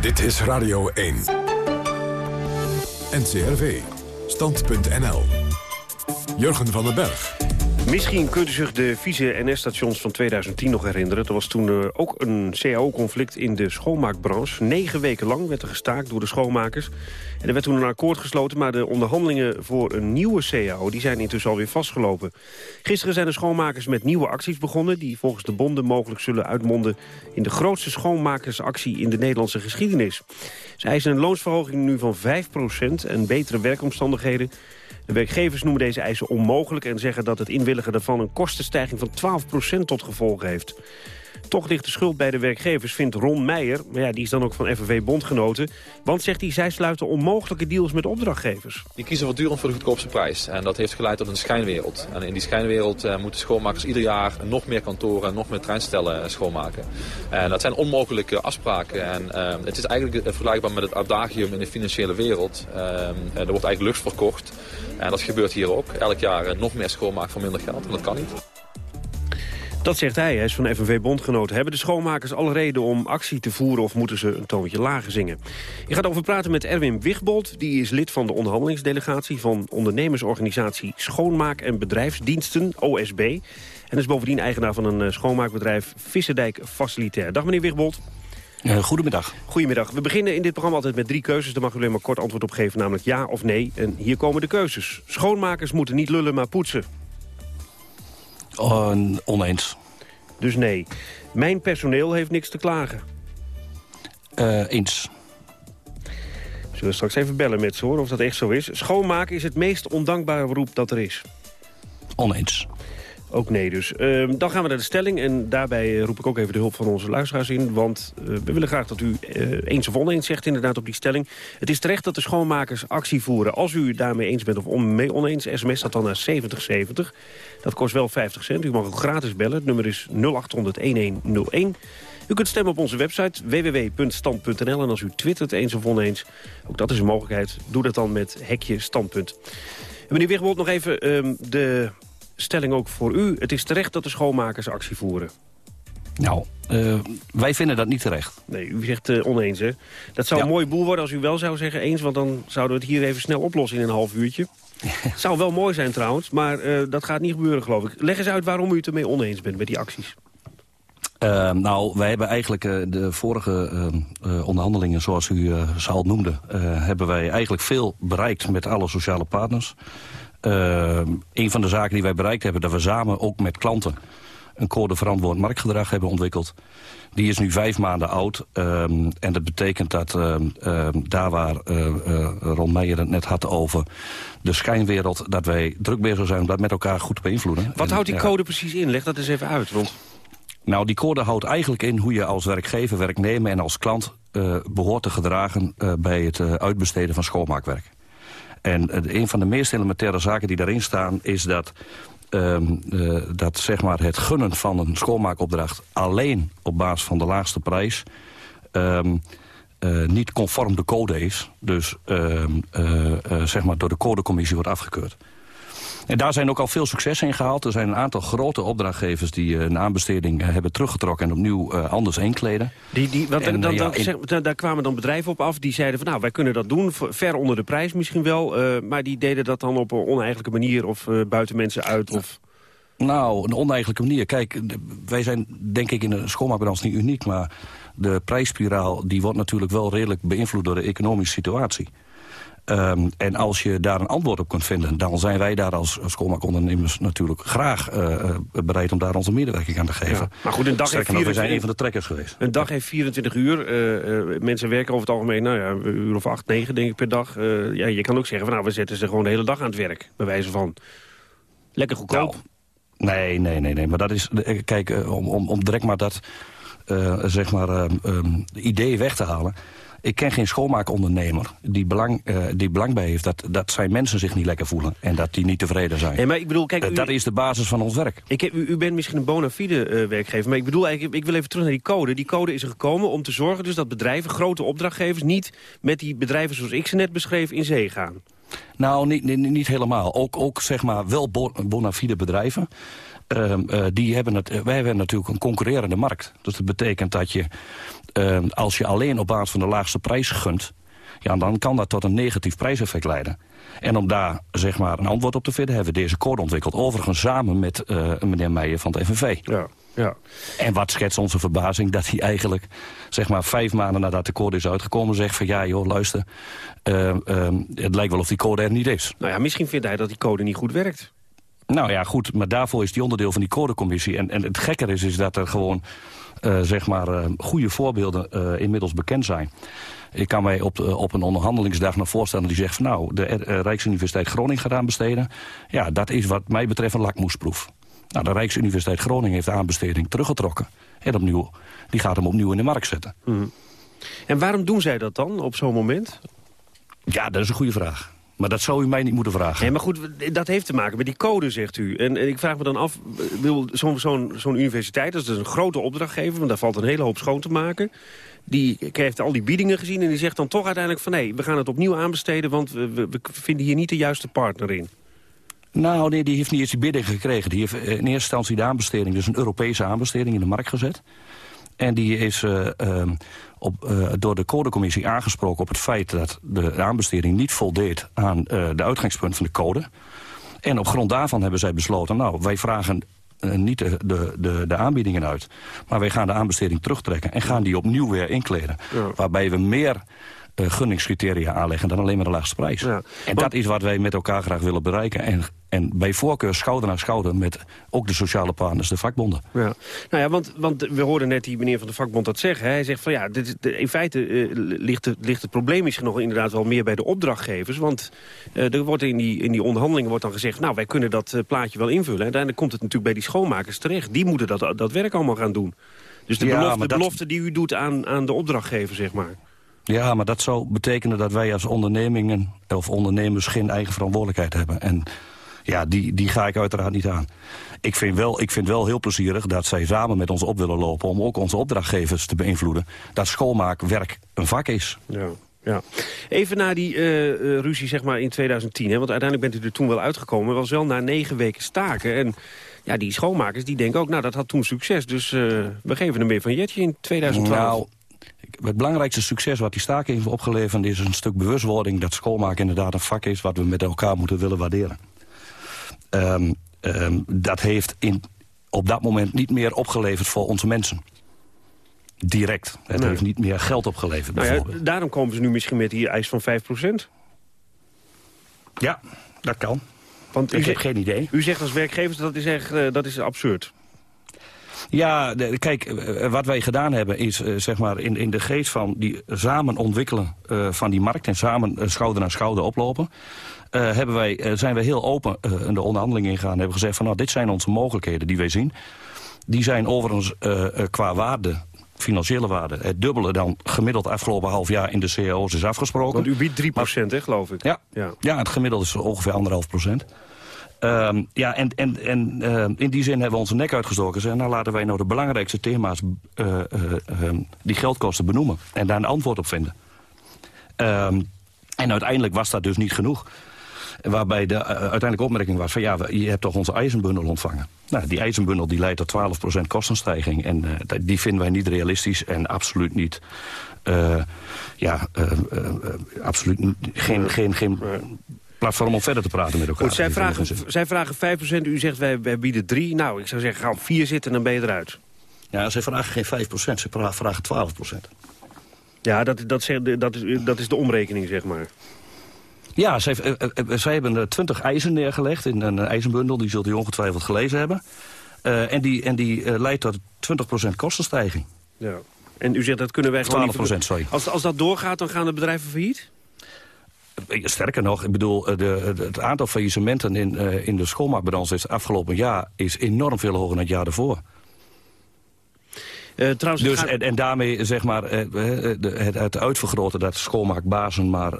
Dit is Radio 1. NCRV. Stand.nl. Jurgen van den Berg. Misschien kunt u zich de vieze NS-stations van 2010 nog herinneren. Er was toen uh, ook een CAO-conflict in de schoonmaakbranche. Negen weken lang werd er gestaakt door de schoonmakers. En er werd toen een akkoord gesloten, maar de onderhandelingen voor een nieuwe CAO... die zijn intussen alweer vastgelopen. Gisteren zijn de schoonmakers met nieuwe acties begonnen... die volgens de bonden mogelijk zullen uitmonden... in de grootste schoonmakersactie in de Nederlandse geschiedenis. Ze eisen een loonsverhoging nu van 5% en betere werkomstandigheden... De werkgevers noemen deze eisen onmogelijk en zeggen dat het inwilligen daarvan een kostenstijging van 12% tot gevolg heeft. Toch ligt de schuld bij de werkgevers, vindt Ron Meijer. Maar ja, die is dan ook van FNV Bondgenoten. Want, zegt hij, zij sluiten onmogelijke deals met opdrachtgevers. Die kiezen voortdurend voor de goedkoopste prijs. En dat heeft geleid tot een schijnwereld. En in die schijnwereld uh, moeten schoonmakers ieder jaar nog meer kantoren en nog meer treinstellen schoonmaken. En dat zijn onmogelijke afspraken. En uh, het is eigenlijk vergelijkbaar met het adagium in de financiële wereld. Uh, er wordt eigenlijk lucht verkocht. En dat gebeurt hier ook. Elk jaar nog meer schoonmaak voor minder geld. En dat kan niet. Dat zegt hij, hij is van FNV Bondgenoten. Hebben de schoonmakers alle reden om actie te voeren of moeten ze een toontje lager zingen? Je gaat over praten met Erwin Wigbold. Die is lid van de onderhandelingsdelegatie van ondernemersorganisatie Schoonmaak en Bedrijfsdiensten, OSB. En is bovendien eigenaar van een schoonmaakbedrijf Visserdijk Facilitair. Dag meneer Wigbold. Uh, goedemiddag. Goedemiddag. We beginnen in dit programma altijd met drie keuzes. Daar mag u alleen maar kort antwoord op geven, namelijk ja of nee. En hier komen de keuzes. Schoonmakers moeten niet lullen, maar poetsen. Uh, oneens. Dus nee. Mijn personeel heeft niks te klagen. Uh, eens. Zullen we straks even bellen met ze hoor, of dat echt zo is. Schoonmaken is het meest ondankbare beroep dat er is. Oneens. Ook nee dus. Uh, dan gaan we naar de stelling. En daarbij roep ik ook even de hulp van onze luisteraars in. Want uh, we willen graag dat u uh, eens of oneens zegt inderdaad op die stelling. Het is terecht dat de schoonmakers actie voeren. Als u daarmee eens bent of mee oneens, sms dat dan naar 7070. Dat kost wel 50 cent. U mag ook gratis bellen. Het nummer is 0800-1101. U kunt stemmen op onze website www.stand.nl. En als u twittert eens of oneens, ook dat is een mogelijkheid. Doe dat dan met hekje standpunt. En meneer Wigbold, nog even um, de stelling ook voor u. Het is terecht dat de schoonmakers actie voeren. Nou, uh, wij vinden dat niet terecht. Nee, u zegt uh, oneens, hè? Dat zou ja. een mooi boel worden als u wel zou zeggen eens... want dan zouden we het hier even snel oplossen in een half uurtje. zou wel mooi zijn trouwens, maar uh, dat gaat niet gebeuren, geloof ik. Leg eens uit waarom u het ermee oneens bent met die acties. Uh, nou, wij hebben eigenlijk uh, de vorige uh, onderhandelingen, zoals u ze al noemde... hebben wij eigenlijk veel bereikt met alle sociale partners. Een van de zaken die wij bereikt hebben... dat we samen ook met klanten een code verantwoord marktgedrag hebben ontwikkeld. Die is nu vijf maanden oud. Um, en dat betekent dat um, um, daar waar Ron Meijer het net had over... de schijnwereld, dat wij druk bezig zijn om dat met elkaar goed te beïnvloeden. Wat en, houdt die code ja, precies in? Leg dat eens even uit, want... Nou, die code houdt eigenlijk in hoe je als werkgever, werknemer en als klant uh, behoort te gedragen uh, bij het uh, uitbesteden van schoonmaakwerk. En een van de meest elementaire zaken die daarin staan is dat, um, dat zeg maar het gunnen van een schoonmaakopdracht alleen op basis van de laagste prijs um, niet conform de code is. Dus um, zeg maar door de codecommissie wordt afgekeurd. En daar zijn ook al veel successen in gehaald. Er zijn een aantal grote opdrachtgevers die uh, een aanbesteding uh, hebben teruggetrokken... en opnieuw uh, anders inkleden. Die, die, want, en, dan, dan, in... daar kwamen dan bedrijven op af die zeiden van... nou, wij kunnen dat doen, ver onder de prijs misschien wel... maar die deden dat dan op een oneigenlijke manier of buiten mensen uit... Of... Nou, een oneigenlijke manier. Kijk, wij zijn denk ik in de schoonmaakbranche niet uniek... maar de prijsspiraal die wordt natuurlijk wel redelijk beïnvloed door de economische situatie. Um, en als je daar een antwoord op kunt vinden... dan zijn wij daar als schoolmaakondernemers natuurlijk graag uh, bereid... om daar onze medewerking aan te geven. Ja. Maar goed, een dag heeft 24... we zijn een van de trekkers geweest. Een dag heeft 24 uur. Uh, mensen werken over het algemeen nou ja, een uur of 8, 9 denk ik per dag. ja, je kan ook zeggen, van, nou, we zetten ze gewoon de hele dag aan het werk. Bij wijze van lekker goedkoop. Nou, nee, nee, nee, nee. Maar dat is, kijk, om, om, om direct maar dat zeg maar, um, idee weg te halen... Ik ken geen schoonmaakondernemer die belang, uh, die belang bij heeft... Dat, dat zijn mensen zich niet lekker voelen en dat die niet tevreden zijn. Nee, maar ik bedoel, kijk, u, dat is de basis van ons werk. Ik heb, u, u bent misschien een bona fide uh, werkgever... maar ik bedoel eigenlijk, ik wil even terug naar die code. Die code is er gekomen om te zorgen dus dat bedrijven, grote opdrachtgevers... niet met die bedrijven zoals ik ze net beschreef in zee gaan. Nou, niet, niet, niet helemaal. Ook, ook zeg maar wel bona fide bedrijven. Uh, uh, die hebben het, wij hebben natuurlijk een concurrerende markt. Dus dat betekent dat je, uh, als je alleen op basis van de laagste prijs gunt... Ja, dan kan dat tot een negatief prijseffect leiden. En om daar zeg maar, een antwoord op te vinden... hebben we deze code ontwikkeld. Overigens samen met uh, meneer Meijer van het FNV. Ja, ja. En wat schetst onze verbazing dat hij eigenlijk... zeg maar vijf maanden nadat de code is uitgekomen zegt van... ja joh, luister, uh, uh, het lijkt wel of die code er niet is. Nou ja, misschien vindt hij dat die code niet goed werkt. Nou ja, goed, maar daarvoor is die onderdeel van die codecommissie. En, en het gekker is, is dat er gewoon uh, zeg maar, uh, goede voorbeelden uh, inmiddels bekend zijn. Ik kan mij op, op een onderhandelingsdag nog voorstellen die zegt van nou, de Rijksuniversiteit Groningen gaat aanbesteden. Ja, dat is wat mij betreft een lakmoesproef. Nou, de Rijksuniversiteit Groningen heeft de aanbesteding teruggetrokken. En opnieuw, die gaat hem opnieuw in de markt zetten. Mm. En waarom doen zij dat dan op zo'n moment? Ja, dat is een goede vraag. Maar dat zou u mij niet moeten vragen. Nee, maar goed, dat heeft te maken met die code, zegt u. En, en ik vraag me dan af, zo'n zo zo universiteit, dat is dus een grote opdrachtgever... want daar valt een hele hoop schoon te maken... die heeft al die biedingen gezien en die zegt dan toch uiteindelijk van... nee, we gaan het opnieuw aanbesteden, want we, we, we vinden hier niet de juiste partner in. Nou, nee, die heeft niet eens die bidding gekregen. Die heeft in eerste instantie de aanbesteding, dus een Europese aanbesteding, in de markt gezet. En die is uh, uh, op, uh, door de codecommissie aangesproken op het feit dat de aanbesteding niet voldeed aan de uitgangspunt van de code. En op grond daarvan hebben zij besloten, nou, wij vragen eh, niet de, de, de, de aanbiedingen uit. Maar wij gaan de aanbesteding terugtrekken en gaan die opnieuw weer inkleden. Waarbij we meer uh, gunningscriteria aanleggen dan alleen maar de laagste prijs. Ja. En dat is wat wij met elkaar graag willen bereiken. En, en bij voorkeur schouder aan schouder met ook de sociale partners, de vakbonden. Ja. Nou ja, want, want we hoorden net die meneer van de vakbond dat zeggen. Hij zegt van ja, dit, in feite uh, ligt, het, ligt het probleem misschien nog inderdaad wel meer bij de opdrachtgevers. Want uh, er wordt in die, in die onderhandelingen wordt dan gezegd, nou wij kunnen dat plaatje wel invullen. En uiteindelijk komt het natuurlijk bij die schoonmakers terecht. Die moeten dat, dat werk allemaal gaan doen. Dus de, belofte, de belofte die u doet aan, aan de opdrachtgever, zeg maar. Ja, maar dat zou betekenen dat wij als ondernemingen of ondernemers geen eigen verantwoordelijkheid hebben. En ja, die, die ga ik uiteraard niet aan. Ik vind, wel, ik vind wel heel plezierig dat zij samen met ons op willen lopen... om ook onze opdrachtgevers te beïnvloeden. Dat schoonmaakwerk een vak is. Ja. Ja. Even naar die uh, ruzie zeg maar in 2010. Hè? Want uiteindelijk bent u er toen wel uitgekomen. was wel na negen weken staken. En ja, die schoonmakers die denken ook, nou dat had toen succes. Dus uh, we geven hem meer van Jetje in 2012. Nou, het belangrijkste succes wat die staking heeft opgeleverd... is een stuk bewustwording dat schoolmaken inderdaad een vak is... wat we met elkaar moeten willen waarderen. Um, um, dat heeft in, op dat moment niet meer opgeleverd voor onze mensen. Direct. Het heeft niet meer geld opgeleverd, nou ja, daarom komen ze nu misschien met die eis van 5% Ja, dat kan. Want ik heb geen idee. U zegt als werkgever dat is, echt, uh, dat is absurd. Ja, kijk, eh, wat wij gedaan hebben is uh, zeg maar in, in de geest van die samen ontwikkelen uh, van die markt... en samen schouder aan schouder oplopen... hebben wij, zijn we heel open in de onderhandeling ingegaan. Hebben gezegd van nou, dit zijn onze mogelijkheden die wij zien. Die zijn overigens qua waarde financiële waarde. Het dubbele dan gemiddeld afgelopen half jaar in de cao's is afgesproken. Want u biedt 3 procent, hè, geloof ik? Ja, ja. ja, het gemiddelde is ongeveer anderhalf procent. Um, ja, en, en, en uh, in die zin hebben we onze nek uitgestoken. En nou laten wij nou de belangrijkste thema's uh, uh, die geldkosten benoemen. En daar een antwoord op vinden. Um, en uiteindelijk was dat dus niet genoeg. Waarbij de uiteindelijke opmerking was van ja, je hebt toch onze eisenbundel ontvangen. Nou, die eisenbundel die leidt tot 12% kostenstijging. En die vinden wij niet realistisch en absoluut niet... ja, absoluut geen, geen, geen platform om verder te praten met elkaar. Goed, zij, vragen, zij vragen 5%, u zegt wij, wij bieden 3. Nou, ik zou zeggen, ga op 4 zitten en dan ben je eruit. Ja, zij vragen geen 5%, ze vragen 12%. Ja, dat, dat, dat, is, dat is de omrekening, zeg maar. Ja, zij, uh, uh, zij hebben 20 eisen neergelegd in een eisenbundel. Die zult u ongetwijfeld gelezen hebben. Uh, en die, en die leidt tot 20% kostenstijging. Ja. En u zegt dat kunnen wij 12 gewoon niet... sorry. Als, als dat doorgaat, dan gaan de bedrijven failliet? Sterker nog, ik bedoel, de, de, het aantal faillissementen in, uh, in de schoonmaakbranche is afgelopen jaar is enorm veel hoger dan het jaar ervoor. Uh, trouwens, dus, en, en, daarmee zeg maar, het, het uitvergroten dat schoonmaakbazen maar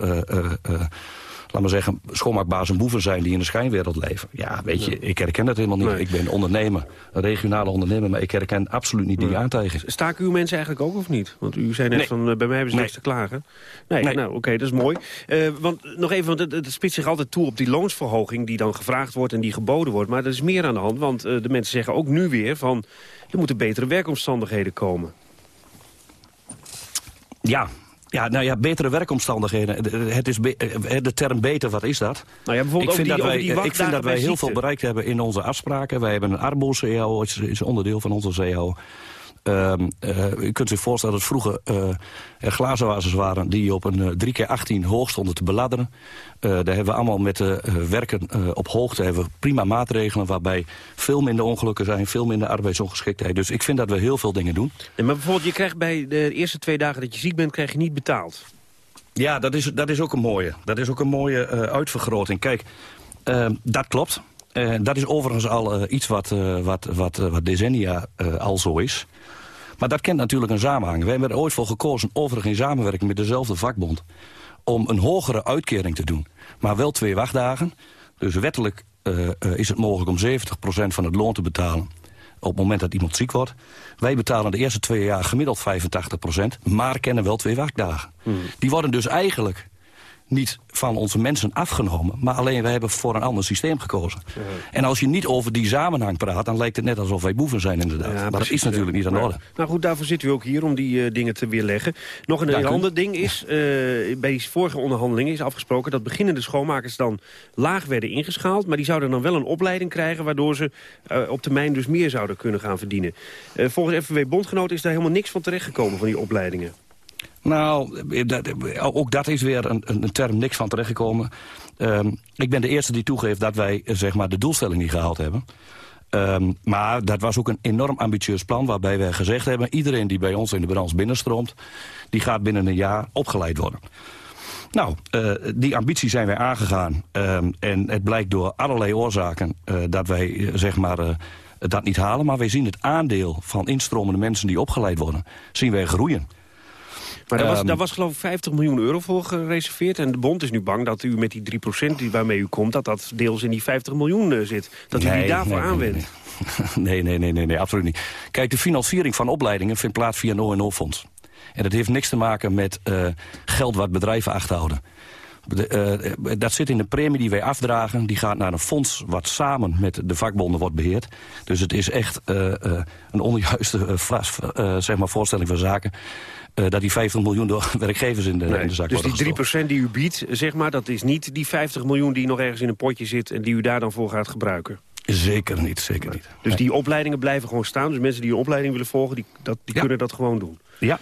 laat maar zeggen, schoonmaakbazen boeven zijn die in de schijnwereld leven. Ja, weet je, ik herken dat helemaal niet. Ik ben ondernemer, een regionale ondernemer, maar ik herken absoluut niet die nee. aantijging. Staken uw mensen eigenlijk ook of niet? Want u zei net van, bij mij hebben ze niks te klagen. Nee, nou oké, dat is mooi. Uh, want nog even, want het, het spitst zich altijd toe op die loonsverhoging die dan gevraagd wordt en die geboden wordt. Maar er is meer aan de hand, want uh, de mensen zeggen ook nu weer van, er moeten betere werkomstandigheden komen. Ja, ja, nou ja, betere werkomstandigheden. Het is de term beter, wat is dat? Nou ja, bijvoorbeeld ik vind, die, dat, wij, ik vind dat wij heel veel bereikt hebben in onze afspraken. Wij hebben een arbo-CAO, is, is onderdeel van onze CAO. Um, uh, u kunt zich voorstellen dat vroeger uh, er glazenwazers waren... die op een uh, 3 keer 18 hoog stonden te beladderen. daar hebben we allemaal met de werken op hoogte hebben we prima maatregelen... waarbij veel minder ongelukken zijn, veel minder arbeidsongeschiktheid. Dus ik vind dat we heel veel dingen doen. maar bijvoorbeeld, je krijgt bij de eerste twee dagen dat je ziek bent... krijg je niet betaald. Ja, dat is, dat is ook een mooie. Dat is ook een mooie uitvergroting. Kijk, ehm, dat klopt. Dat is overigens al iets wat, wat, wat, wat decennia al zo is. Maar dat kent natuurlijk een samenhang. Wij hebben er ooit voor gekozen, overigens in samenwerking met dezelfde vakbond... om een hogere uitkering te doen. Maar wel twee wachtdagen. Dus wettelijk uh, is het mogelijk om 70% van het loon te betalen op het moment dat iemand ziek wordt. Wij betalen de eerste twee jaar gemiddeld 85%, maar kennen wel twee wachtdagen. Hmm. Die worden dus eigenlijk niet van onze mensen afgenomen. Maar alleen wij hebben voor een ander systeem gekozen. En als je niet over die samenhang praat... dan lijkt het net alsof wij boeven zijn inderdaad. maar dat is natuurlijk niet aan de orde. Nou goed, daarvoor zit u ook hier om die eh, dingen te weerleggen. Nog een heel ander ding is, uh, bij die vorige onderhandelingen is afgesproken... dat beginnende schoonmakers dan laag werden ingeschaald... maar die zouden dan wel een opleiding krijgen... waardoor ze uh, op termijn dus meer zouden kunnen gaan verdienen. volgens FNW Bondgenoten is daar helemaal niks van terechtgekomen van die opleidingen. Nou, dat, ook dat is weer een, een term niks van terechtgekomen. Um, ik ben de eerste die toegeeft dat wij zeg maar, de doelstelling niet gehaald hebben. Um, maar dat was ook een enorm ambitieus plan waarbij wij gezegd hebben... iedereen die bij ons in de branche binnenstroomt... die gaat binnen een jaar opgeleid worden. Nou, die ambitie zijn wij aangegaan. Um, en het blijkt door allerlei oorzaken dat wij zeg maar, dat niet halen. Maar wij zien het aandeel van instromende mensen die opgeleid worden... zien wij groeien. Maar daar, was, ehm, daar was geloof ik 50 miljoen euro voor gereserveerd. En de bond is nu bang dat u met die 3% die waarmee u komt... dat dat deels in die 50 miljoen uh, zit. Dat u die daarvoor nee, aanwendt. Nee nee. nee, nee, nee, absoluut niet. Kijk, de financiering van opleidingen vindt plaats via een ONO-fonds. En dat heeft niks te maken met uh, geld wat bedrijven achterhouden. De, uh, dat zit in de premie die wij afdragen. Die gaat naar een fonds wat samen met de vakbonden wordt beheerd. Dus het is echt uh, uh, een onjuiste zeg maar voorstelling van zaken. Uh, dat die 50 miljoen door werkgevers in de, nee, in de zak Dus die 3% die u biedt, zeg maar, dat is niet die 50 miljoen die nog ergens in een potje zit... en die u daar dan voor gaat gebruiken? Zeker niet, zeker niet. Dus die opleidingen blijven gewoon staan? Dus mensen die een opleiding willen volgen, die, dat, die ja. kunnen dat gewoon doen? Ja,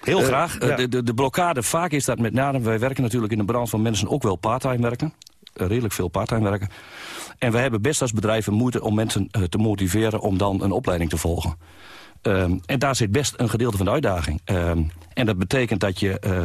Heel uh, graag. Ja. De, de, de, blokkade, vaak is dat met name... wij werken natuurlijk in de branche van mensen ook wel parttime werken. Uh, redelijk veel parttime werken. En wij hebben best als bedrijven moeite om mensen te motiveren... om dan een opleiding te volgen. Um, en daar zit best een gedeelte van de uitdaging. Um, en dat betekent dat je... Uh,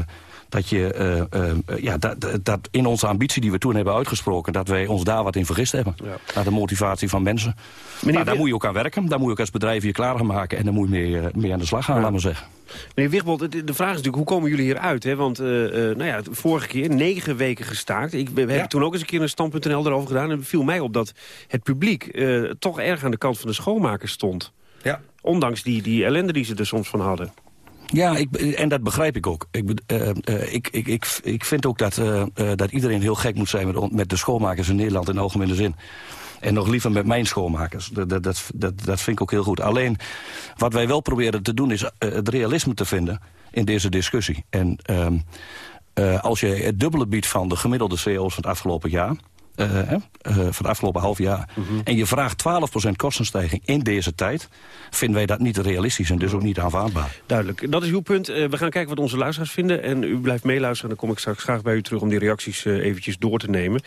dat, je, uh, uh, ja, dat, dat in onze ambitie die we toen hebben uitgesproken... dat wij ons daar wat in vergist hebben. Ja. Naar de motivatie van mensen. Meneer, nou, daar moet je ook aan werken. Daar moet je ook als bedrijf je klaar gaan maken. En dan moet je mee, mee aan de slag gaan, ja. laat maar zeggen. Meneer Wigbold, de vraag is natuurlijk, hoe komen jullie hieruit? Hè? Want uh, uh, nou ja, vorige keer negen weken gestaakt. Ik, we hebben ja. toen ook eens een keer een stand.nl erover gedaan. En het viel mij op dat het publiek uh, toch erg aan de kant van de schoonmakers stond. Ja. Ondanks die, die ellende die ze er soms van hadden. Ja, ik, en dat begrijp ik ook. Ik, uh, uh, ik, ik, ik, ik vind ook dat, uh, dat iedereen heel gek moet zijn met, met de schoonmakers in Nederland in algemene zin. En nog liever met mijn schoonmakers. Dat, dat, dat, dat, vind ik ook heel goed. Alleen, wat wij wel proberen te doen is het realisme te vinden in deze discussie. En uh, als je het dubbele biedt van de gemiddelde CEO's van het afgelopen jaar... Uh, uh, van het afgelopen half jaar. Mm -hmm. En je vraagt 12% kostenstijging in deze tijd. Vinden wij dat niet realistisch en dus ook niet aanvaardbaar. Duidelijk. Dat is uw punt. Uh, we gaan kijken wat onze luisteraars vinden. En u blijft meeluisteren. Dan kom ik straks graag bij u terug om die reacties eventjes door te nemen.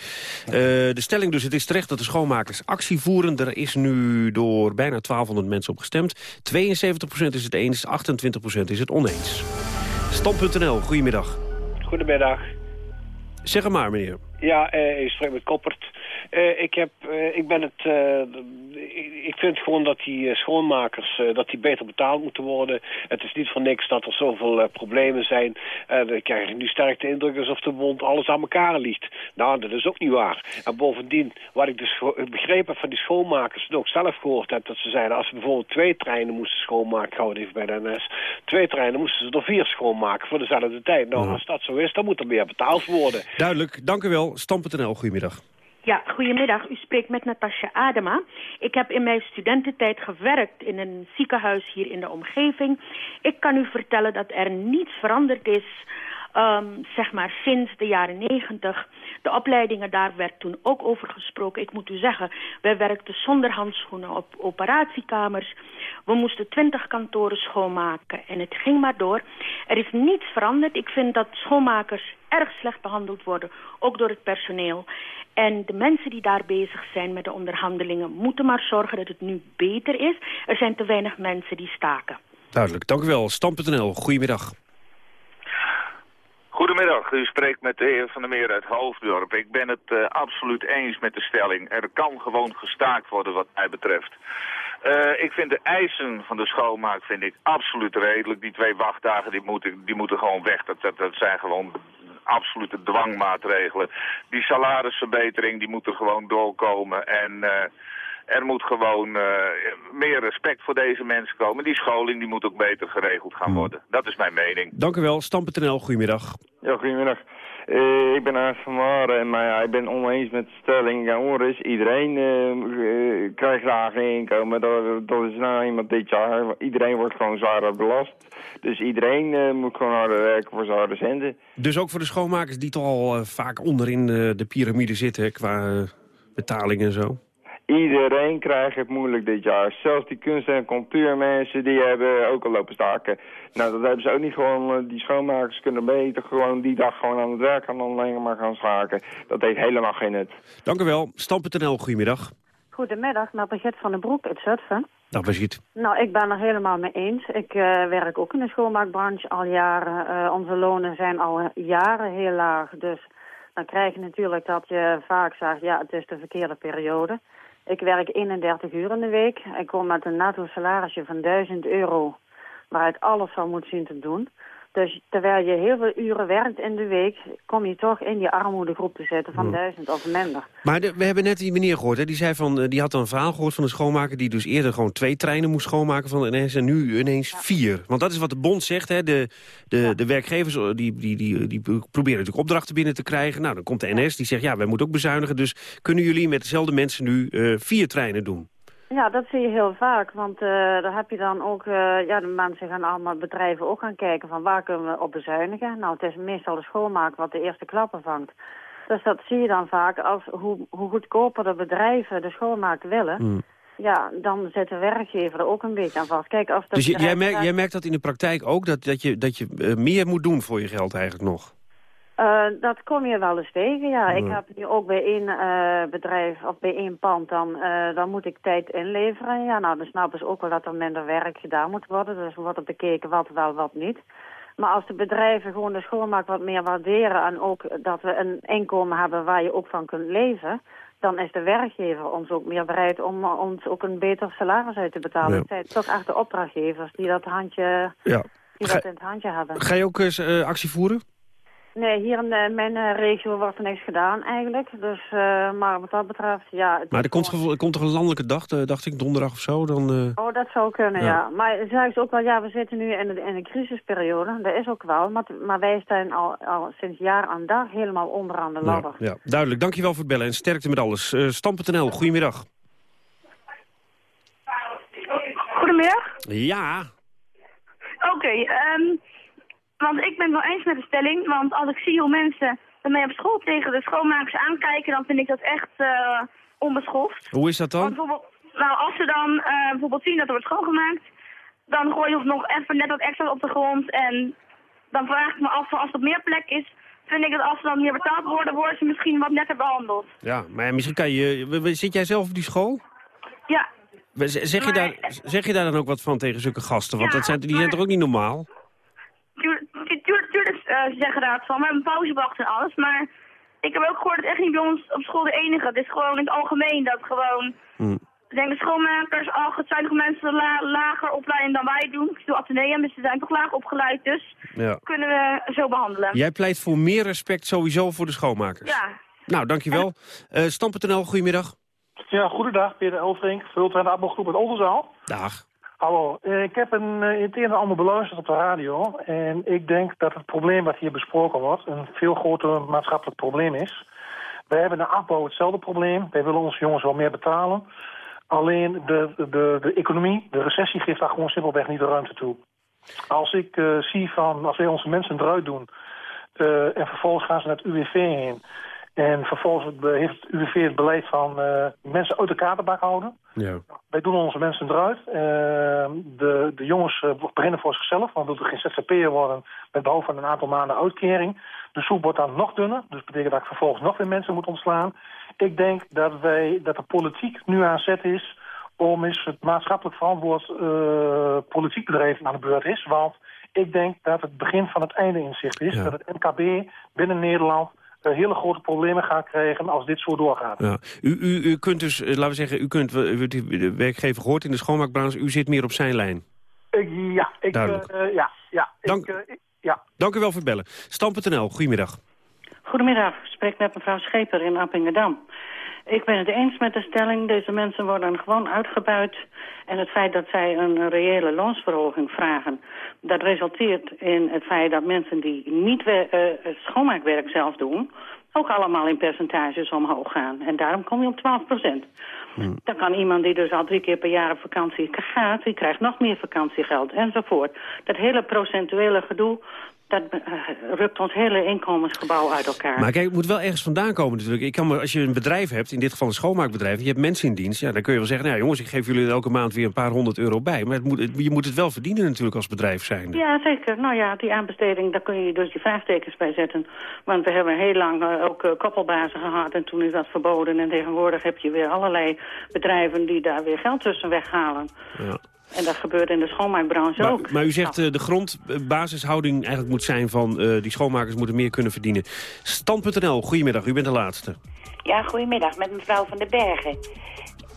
de stelling dus, het is terecht dat de schoonmakers actie voeren. Er is nu door bijna 1200 mensen op gestemd. 72% is het eens, 28% is het oneens. Stand.nl, goedemiddag. Goedemiddag. Zeg maar, meneer. Ja, uh, ik spreek met Koppert. Uh, ik, heb, uh, ik ben het... ik vind gewoon dat die schoonmakers dat die beter betaald moeten worden. Het is niet voor niks dat er zoveel problemen zijn. dan krijg nu sterk de indruk alsof de bond alles aan elkaar ligt. Nou, dat is ook niet waar. En bovendien, wat ik dus begrepen van die schoonmakers... en ook zelf gehoord heb, dat ze zeiden... als ze bijvoorbeeld twee treinen moesten schoonmaken... ik hou het even bij de NS... twee treinen moesten ze er vier schoonmaken voor dezelfde tijd. Nou, als dat zo is, dan moet er meer betaald worden. Duidelijk, dank u wel. Stam.nl, goedemiddag. Ja, goedemiddag. U spreekt met Natasja Adema. Ik heb in mijn studententijd gewerkt in een ziekenhuis hier in de omgeving. Ik kan u vertellen dat er niets veranderd is, um, zeg maar sinds de jaren negentig. De opleidingen, daar werd toen ook over gesproken. Ik moet u zeggen, wij werkten zonder handschoenen op operatiekamers. We moesten twintig kantoren schoonmaken en het ging maar door. Er is niets veranderd. Ik vind dat schoonmakers erg slecht behandeld worden, ook door het personeel. En de mensen die daar bezig zijn met de onderhandelingen... moeten maar zorgen dat het nu beter is. Er zijn te weinig mensen die staken. Duidelijk, dank u wel. Stam.nl, goedemiddag. Goedemiddag, u spreekt met de heer Van der Meer uit Hoofddorp. Ik ben het uh, absoluut eens met de stelling. Er kan gewoon gestaakt worden wat mij betreft. Uh, ik vind de eisen van de schoonmaak vind ik absoluut redelijk. Die twee wachtdagen die moeten, die moeten gewoon weg. Dat, dat, dat zijn gewoon absolute dwangmaatregelen. Die salarisverbetering die moet er gewoon doorkomen. En uh, er moet gewoon uh, meer respect voor deze mensen komen. Die scholing die moet ook beter geregeld gaan worden. Dat is mijn mening. Dank u wel. Stam.nl, goedemiddag. Ja, goedemiddag. Eh, ik ben Ernst van Maren, maar ja, ik ben oneens met de stelling. Ja, onrust, iedereen eh, eh, krijgt lager inkomen. Dat, dat is nou iemand dit jaar. Iedereen wordt gewoon zwaarder belast. Dus iedereen eh, moet gewoon harder werken voor zijn harde centen. Dus ook voor de schoonmakers die toch al eh, vaak onderin de, de piramide zitten qua eh, betaling en zo? Iedereen krijgt het moeilijk dit jaar. Zelfs die kunst- en cultuurmensen, die hebben ook al lopen staken. Nou, dat hebben ze ook niet gewoon... eh, Die schoonmakers kunnen beter gewoon die dag gewoon aan het werk gaan... dan alleen maar gaan schaken. Dat heeft helemaal geen nut. Dank u wel. Stam.nl, goedemiddag. Goedemiddag, met Brigitte van den Broek uit Zutphen. Dag Brigitte. Nou, ik ben er helemaal mee eens. Ik eh, werk ook in de schoonmaakbranche al jaren. Eh, onze lonen zijn al jaren heel laag. Dus dan krijg je natuurlijk dat je vaak zegt, ja, het is de verkeerde periode. Ik werk 31 uur in de week. Ik kom met een netto salarisje van 1000 euro, waar ik alles van moet zien te doen. Dus terwijl je heel veel uren werkt in de week, kom je toch in die armoedegroep te zitten van 1000 of minder. Maar de- we hebben net die meneer gehoord, hè, die zei van, eh, die had dan een verhaal gehoord van een schoonmaker... die dus eerder gewoon twee treinen moest schoonmaken van de NS en nu ineens vier. Want dat is wat de bond zegt, hè. De, de, de werkgevers eh, die, die, die, die proberen natuurlijk opdrachten binnen te krijgen. Nou, dan komt de NS, die zegt, ja, wij moeten ook bezuinigen... dus kunnen jullie met dezelfde mensen nu eh, vier treinen doen? Ja, dat zie je heel vaak, want eh, daar heb je dan ook, eh, ja, de mensen gaan allemaal, bedrijven ook gaan kijken van waar kunnen we op bezuinigen. Nou, het is meestal de schoonmaak wat de eerste klappen vangt. Dus dat zie je dan vaak als hoe, hoe goedkoper de bedrijven de schoonmaak willen. Hmm. Ja, dan zit de werkgever er ook een beetje aan vast. Kijk, of dat Dus jij, merkt, jij merkt dat in de praktijk ook, dat, dat je, dat je eh, meer moet doen voor je geld eigenlijk nog? Eh, dat kom je wel eens tegen, ja. Ik heb nu ook bij één eh, bedrijf of bij één pand, dan, eh, dan moet ik tijd inleveren. Ja, nou, dan snappen ze ook wel dat er minder werk gedaan moet worden. Dus er wordt er bekeken wat wel, wat niet. Maar als de bedrijven gewoon de schoonmaak wat meer waarderen... en ook dat we een inkomen hebben waar je ook van kunt leven... dan is de werkgever ons ook meer bereid om ons ook een beter salaris uit te betalen. Ja. Het zijn toch echt de opdrachtgevers die dat, handje, Ja. die dat in het handje hebben. Ga je ook eens actie voeren? Nee, hier in eh, mijn eh, regio wordt er niks gedaan eigenlijk. Dus, eh, maar wat dat betreft, ja... het Maar er komt, er komt toch een landelijke dag, dacht ik, donderdag of zo? Dan, eh, Oh, dat zou kunnen, Ja. ja. Maar ze ook wel, ja, we zitten nu in, een crisisperiode. Dat is ook wel, maar, maar wij staan al, al sinds jaar aan dag helemaal onderaan de ladder. ja, ja, duidelijk. Dankjewel voor het bellen en sterkte met alles. Eh Stam.nl, goedemiddag. Goedemiddag. Ja, Oké, ehm, want ik ben het wel eens met de stelling. Want als ik zie hoe mensen ermee op school tegen de schoonmakers aankijken... dan vind ik dat echt eh onbeschoft. hoe is dat dan? nou, als ze dan eh, bijvoorbeeld zien dat er wordt schoongemaakt... dan gooi je nog even net wat extra op de grond. En dan vraag ik me af, als er meer plek is... vind ik dat als ze dan meer betaald worden... worden ze misschien wat netter behandeld. Ja, maar misschien kan je... Zit jij zelf op die school? Ja, Zeg je, daar, zeg je daar dan ook wat van tegen zulke gasten? Want dat zijn, die zijn toch ook niet normaal? Tuurlijk, tuurlijk eh, ze zeggen daar van. We hebben een pauzewacht en alles. Maar ik heb ook gehoord dat het echt niet bij ons op school de enige. Het is gewoon in het algemeen dat gewoon... Ik denk de schoolmakers, al het zijn nog mensen la- lager opleiding dan wij doen. Ik doe ateneum, dus ze zijn toch laag opgeleid. Dus Ja. kunnen we zo behandelen. Jij pleit voor meer respect sowieso voor de schoonmakers. Ja. Nou, dankjewel. Eh Stam.nl, goedemiddag. Ja, goedendag. Peter Elfrink, vult aan de Appelgroep uit Oldenzaal. Dag. Hallo, eh, ik heb een, het een en ander beluisterd op de radio. En ik denk dat het probleem wat hier besproken wordt... een veel groter maatschappelijk probleem is. Wij hebben in de afbouw hetzelfde probleem. Wij willen onze jongens wel meer betalen. Alleen de, de, de economie, de recessie geeft daar gewoon simpelweg niet de ruimte toe. Als ik eh, zie van, als wij onze mensen eruit doen... eh, en vervolgens gaan ze naar het UWV heen... en vervolgens heeft het UWV het beleid van eh, mensen uit de katerbak houden... Ja. Wij doen onze mensen eruit. Eh, de, de jongens eh, beginnen voor zichzelf, want we willen geen ZZP'er worden met behoud van een aantal maanden uitkering. De soep wordt dan nog dunner, dus dat betekent dat ik vervolgens nog weer mensen moet ontslaan. Ik denk dat, wij, dat de politiek nu aan zet is om eens het maatschappelijk verantwoord politiek bedrijf aan de beurt is. Want ik denk dat het begin van het einde in zicht is. Ja. Dat het MKB binnen Nederland hele grote problemen gaat krijgen als dit zo doorgaat. Ja. U, u, u kunt dus, eh, laten we zeggen, u kunt, de werkgever gehoord in de schoonmaakbranche, u zit meer op zijn lijn. Ik- ja, ik, Duidelijk. eh, ja, ja, Dank- ik, eh, ik- ja. Dank u wel voor het bellen. Stam.nl, goedemiddag. Goedemiddag, ik spreek met mevrouw Scheper in Appingedam. Ik ben het eens met de stelling. Deze mensen worden gewoon uitgebuit. En het feit dat zij een reële loonsverhoging vragen... dat resulteert in het feit dat mensen die niet uh, schoonmaakwerk zelf doen... ook allemaal in percentages omhoog gaan. En daarom kom je op 12 procent. Hmm. Dan kan iemand die dus al drie keer per jaar op vakantie gaat... die krijgt nog meer vakantiegeld enzovoort. Dat hele procentuele gedoe dat uh, rukt ons hele inkomensgebouw uit elkaar. Maar kijk, het moet wel ergens vandaan komen natuurlijk. Ik kan maar, als je een bedrijf hebt, in dit geval een schoonmaakbedrijf... je hebt mensen in dienst, ja, dan kun je wel zeggen... nou jongens, ik geef jullie elke maand weer een paar honderd euro bij. Maar het moet, je moet het wel verdienen natuurlijk als bedrijf zijn. Ja, zeker. Nou ja, die aanbesteding, daar kun je dus je vraagtekens bij zetten. Want we hebben heel lang uh, ook uh, koppelbazen gehad... en toen is dat verboden. En tegenwoordig heb je weer allerlei bedrijven... die daar weer geld tussen weghalen. Ja. En dat gebeurt in de schoonmaakbranche maar, ook. Maar u zegt uh, de grondbasishouding eigenlijk moet zijn van uh, die schoonmakers moeten meer kunnen verdienen. Stand.nl, goedemiddag, u bent de laatste. Ja, goedemiddag, met mevrouw van den Bergen.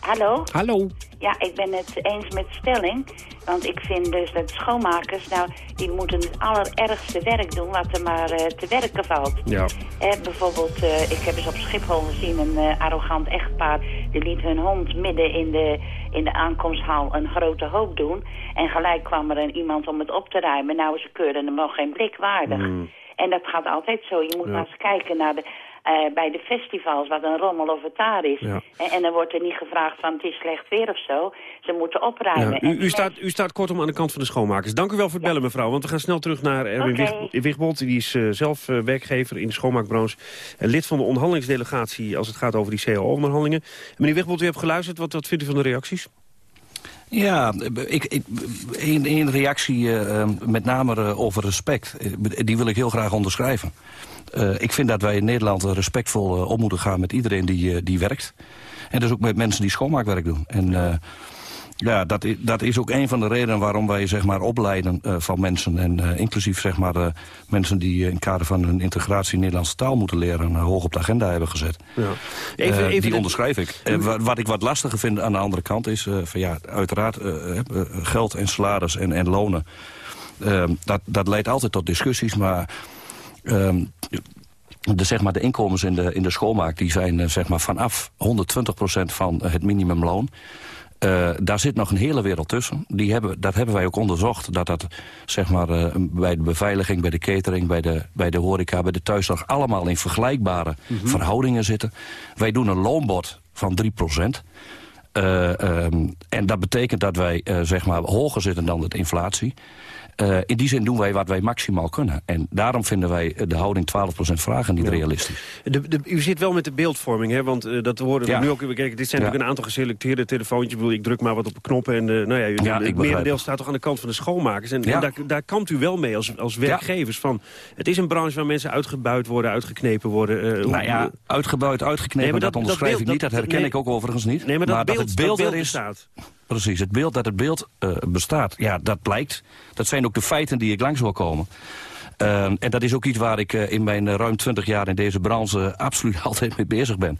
Hallo? Hallo. Ja, ik ben het eens met de stelling. Want ik vind dus dat schoonmakers, nou, die moeten het allerergste werk doen wat er maar uh, te werken valt. Ja. Eh, bijvoorbeeld, uh, ik heb eens op Schiphol gezien een uh, arrogant echtpaar. Die liet hun hond midden in de, in de aankomsthal een grote hoop doen. En gelijk kwam er een, iemand om het op te ruimen. Nou, ze keurden hem wel geen blik waardig. Mm. En dat gaat altijd zo. Je moet ja. maar eens kijken naar de, uh, bij de festivals, wat een rommel of het daar is. Ja. En, en, dan wordt er niet gevraagd van het is slecht weer of zo. Ze moeten opruimen. Ja, u, u, staat, u staat kortom aan de kant van de schoonmakers. Dank u wel voor het bellen, mevrouw. Want we gaan snel terug naar Erwin okay. Wigbold. Die is uh, zelf uh, werkgever in de schoonmaakbranche. En lid van de onderhandelingsdelegatie als het gaat over die CAO-onderhandelingen. Meneer Wigbold, u hebt geluisterd. Wat, wat vindt u van de reacties? Ja, ik, ik, een, een reactie uh, met name uh, over respect. Die wil ik heel graag onderschrijven. Uh, ik vind dat wij in Nederland respectvol op moeten gaan met iedereen die, die werkt. En dus ook met mensen die schoonmaakwerk doen. En ja, dat is, dat is ook een van de redenen waarom wij zeg maar, opleiden uh, van mensen. En uh, inclusief zeg maar, uh, mensen die in het kader van hun integratie Nederlandse taal moeten leren... hoog op de agenda hebben gezet. Ja. Even, even die onderschrijf ik. Wat, wat ik wat lastiger vind aan de andere kant is... van, ja, uiteraard geld en salaris en, en lonen... dat, dat leidt altijd tot discussies, maar... Ehm, de, zeg maar, de inkomens in de, in de schoolmaak die zijn zeg maar, vanaf 120% van het minimumloon. Uh, daar zit nog een hele wereld tussen. Die hebben, dat hebben wij ook onderzocht. Dat dat zeg maar, uh, bij de beveiliging, bij de catering, bij de, bij de horeca, bij de thuiszorg... allemaal in vergelijkbare mm -hmm. verhoudingen zitten. Wij doen een loonbod van 3 procent. Uh, um, en dat betekent dat wij zeg maar, hoger zitten dan de inflatie. Uh, in die zin doen wij wat wij maximaal kunnen. En daarom vinden wij de houding 12% vragen niet ja. realistisch. De, de, u zit wel met de beeldvorming, hè? want uh, dat horen we ja. nu ook. Kijk, dit zijn ja. natuurlijk een aantal geselecteerde telefoontjes. Ik, bedoel, ik druk maar wat op de knoppen en uh, nou ja, u, het merendeel staat toch aan de kant van de schoonmakers. En, en daar, daar kampt u wel mee als, als werkgevers. Van, het is een branche waar mensen uitgebuit worden, uitgeknepen worden. nou ja, uitgebuit, uitgeknepen, nee, dat, dat onderschrijf dat beeld, ik niet. Dat herken nee, ik ook overigens niet. Nee, maar dat, maar beeld, dat het beeld, dat beeld er is, bestaat. Precies, het beeld dat het beeld uh, bestaat, ja, dat blijkt. Dat zijn ook de feiten die ik langs wil komen. Uh, en dat is ook iets waar ik uh, in mijn uh, ruim 20 jaar in deze branche absoluut altijd mee bezig ben.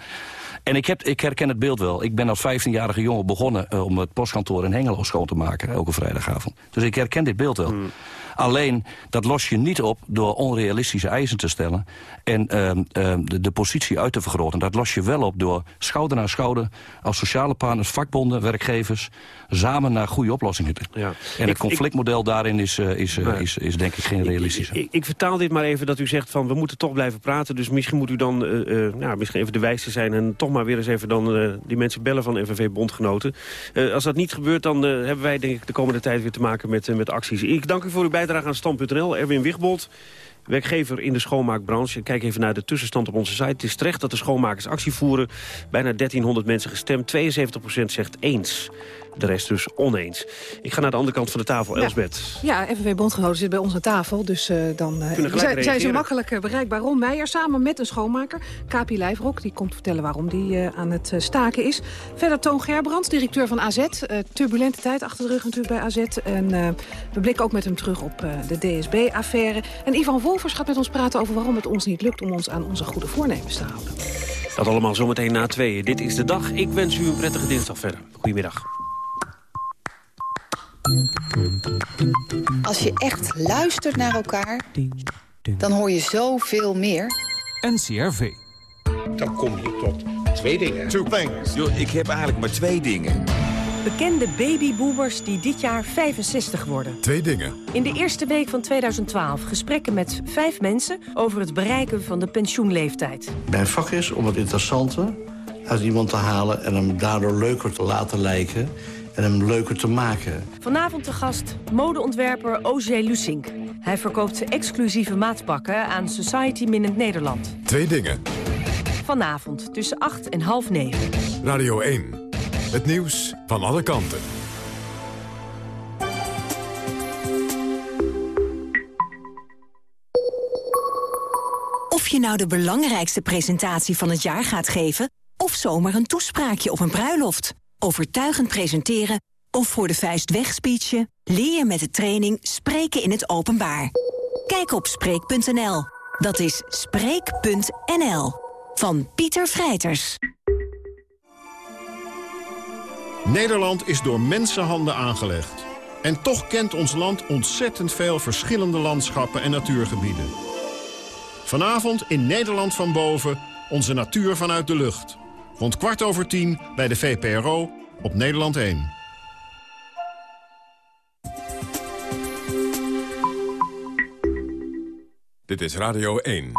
En ik, heb, ik herken het beeld wel. Ik ben als 15-jarige jongen begonnen om het postkantoor in Hengelo schoon te maken, elke vrijdagavond. Dus ik herken dit beeld wel. Hmm. Alleen, dat los je niet op door onrealistische eisen te stellen... en um, um, de, de, positie uit te vergroten. Dat los je wel op door schouder naar schouder... als sociale partners, vakbonden, werkgevers... samen naar goede oplossingen te... Ja. En het conflictmodel ik, daarin is, uh, is, uh, is, is denk ik geen realistisch. Ik, ik, ik, vertaal dit maar even dat u zegt van... we moeten toch blijven praten, dus misschien moet u dan... Uh, nou, misschien even de wijste zijn... en toch maar weer eens even dan die mensen bellen van FNV-bondgenoten. als dat niet gebeurt, dan hebben wij denk ik de komende tijd weer te maken met, met acties. Ik dank u voor uw bijdrage aan Stand.nl. Erwin Wigbold, werkgever in de schoonmaakbranche. Kijk even naar de tussenstand op onze site. Het is terecht dat de schoonmakers actie voeren. Bijna 1300 mensen gestemd. 72% zegt eens. De rest dus oneens. Ik ga naar de andere kant van de tafel, ja. Elsbeth. Ja, FNV-bondgenoten zit bij ons aan tafel. Dus uh, dan uh, zijn, zijn, ze makkelijk uh, bereikbaar. Ron Meijer samen met een schoonmaker, Kapi Lijfrok. Die komt vertellen waarom die aan het staken is. Verder Toon Gerbrands, directeur van AZ. turbulente tijd achter de rug natuurlijk bij AZ. En we blikken ook met hem terug op de DSB-affaire. En Ivan Wolfers gaat met ons praten over waarom het ons niet lukt... om ons aan onze goede voornemens te houden. Dat allemaal zometeen na tweeën. Dit is de dag. Ik wens u een prettige dinsdag verder. Goedemiddag. Als je echt luistert naar elkaar, dan hoor je zoveel meer. NCRV. Dan kom je tot Twee dingen. Two things. Yo, ik heb eigenlijk maar twee dingen. Bekende babyboomers die dit jaar 65 worden. Twee dingen. In de eerste week van 2012 gesprekken met vijf mensen... over het bereiken van de pensioenleeftijd. Mijn vak is om het interessante uit iemand te halen... en hem daardoor leuker te laten lijken en hem leuker te maken. Vanavond de gast modeontwerper O.J. Lusink. Hij verkoopt exclusieve maatpakken aan Society Minute Nederland. Twee dingen. Vanavond tussen 8 en half 9. Radio 1. Het nieuws van alle kanten. Of je nou de belangrijkste presentatie van het jaar gaat geven... of zomaar een toespraakje op een bruiloft. Overtuigend presenteren of voor de vuist wegspeechen... leer je met de training Spreken in het Openbaar. Kijk op Spreek.nl. Dat is Spreek.nl. Van Pieter Vrijters. Nederland is door mensenhanden aangelegd. En toch kent ons land ontzettend veel verschillende landschappen en natuurgebieden. Vanavond in Nederland van boven onze natuur vanuit de lucht. Rond kwart over tien bij de VPRO op Nederland 1. Dit is Radio 1.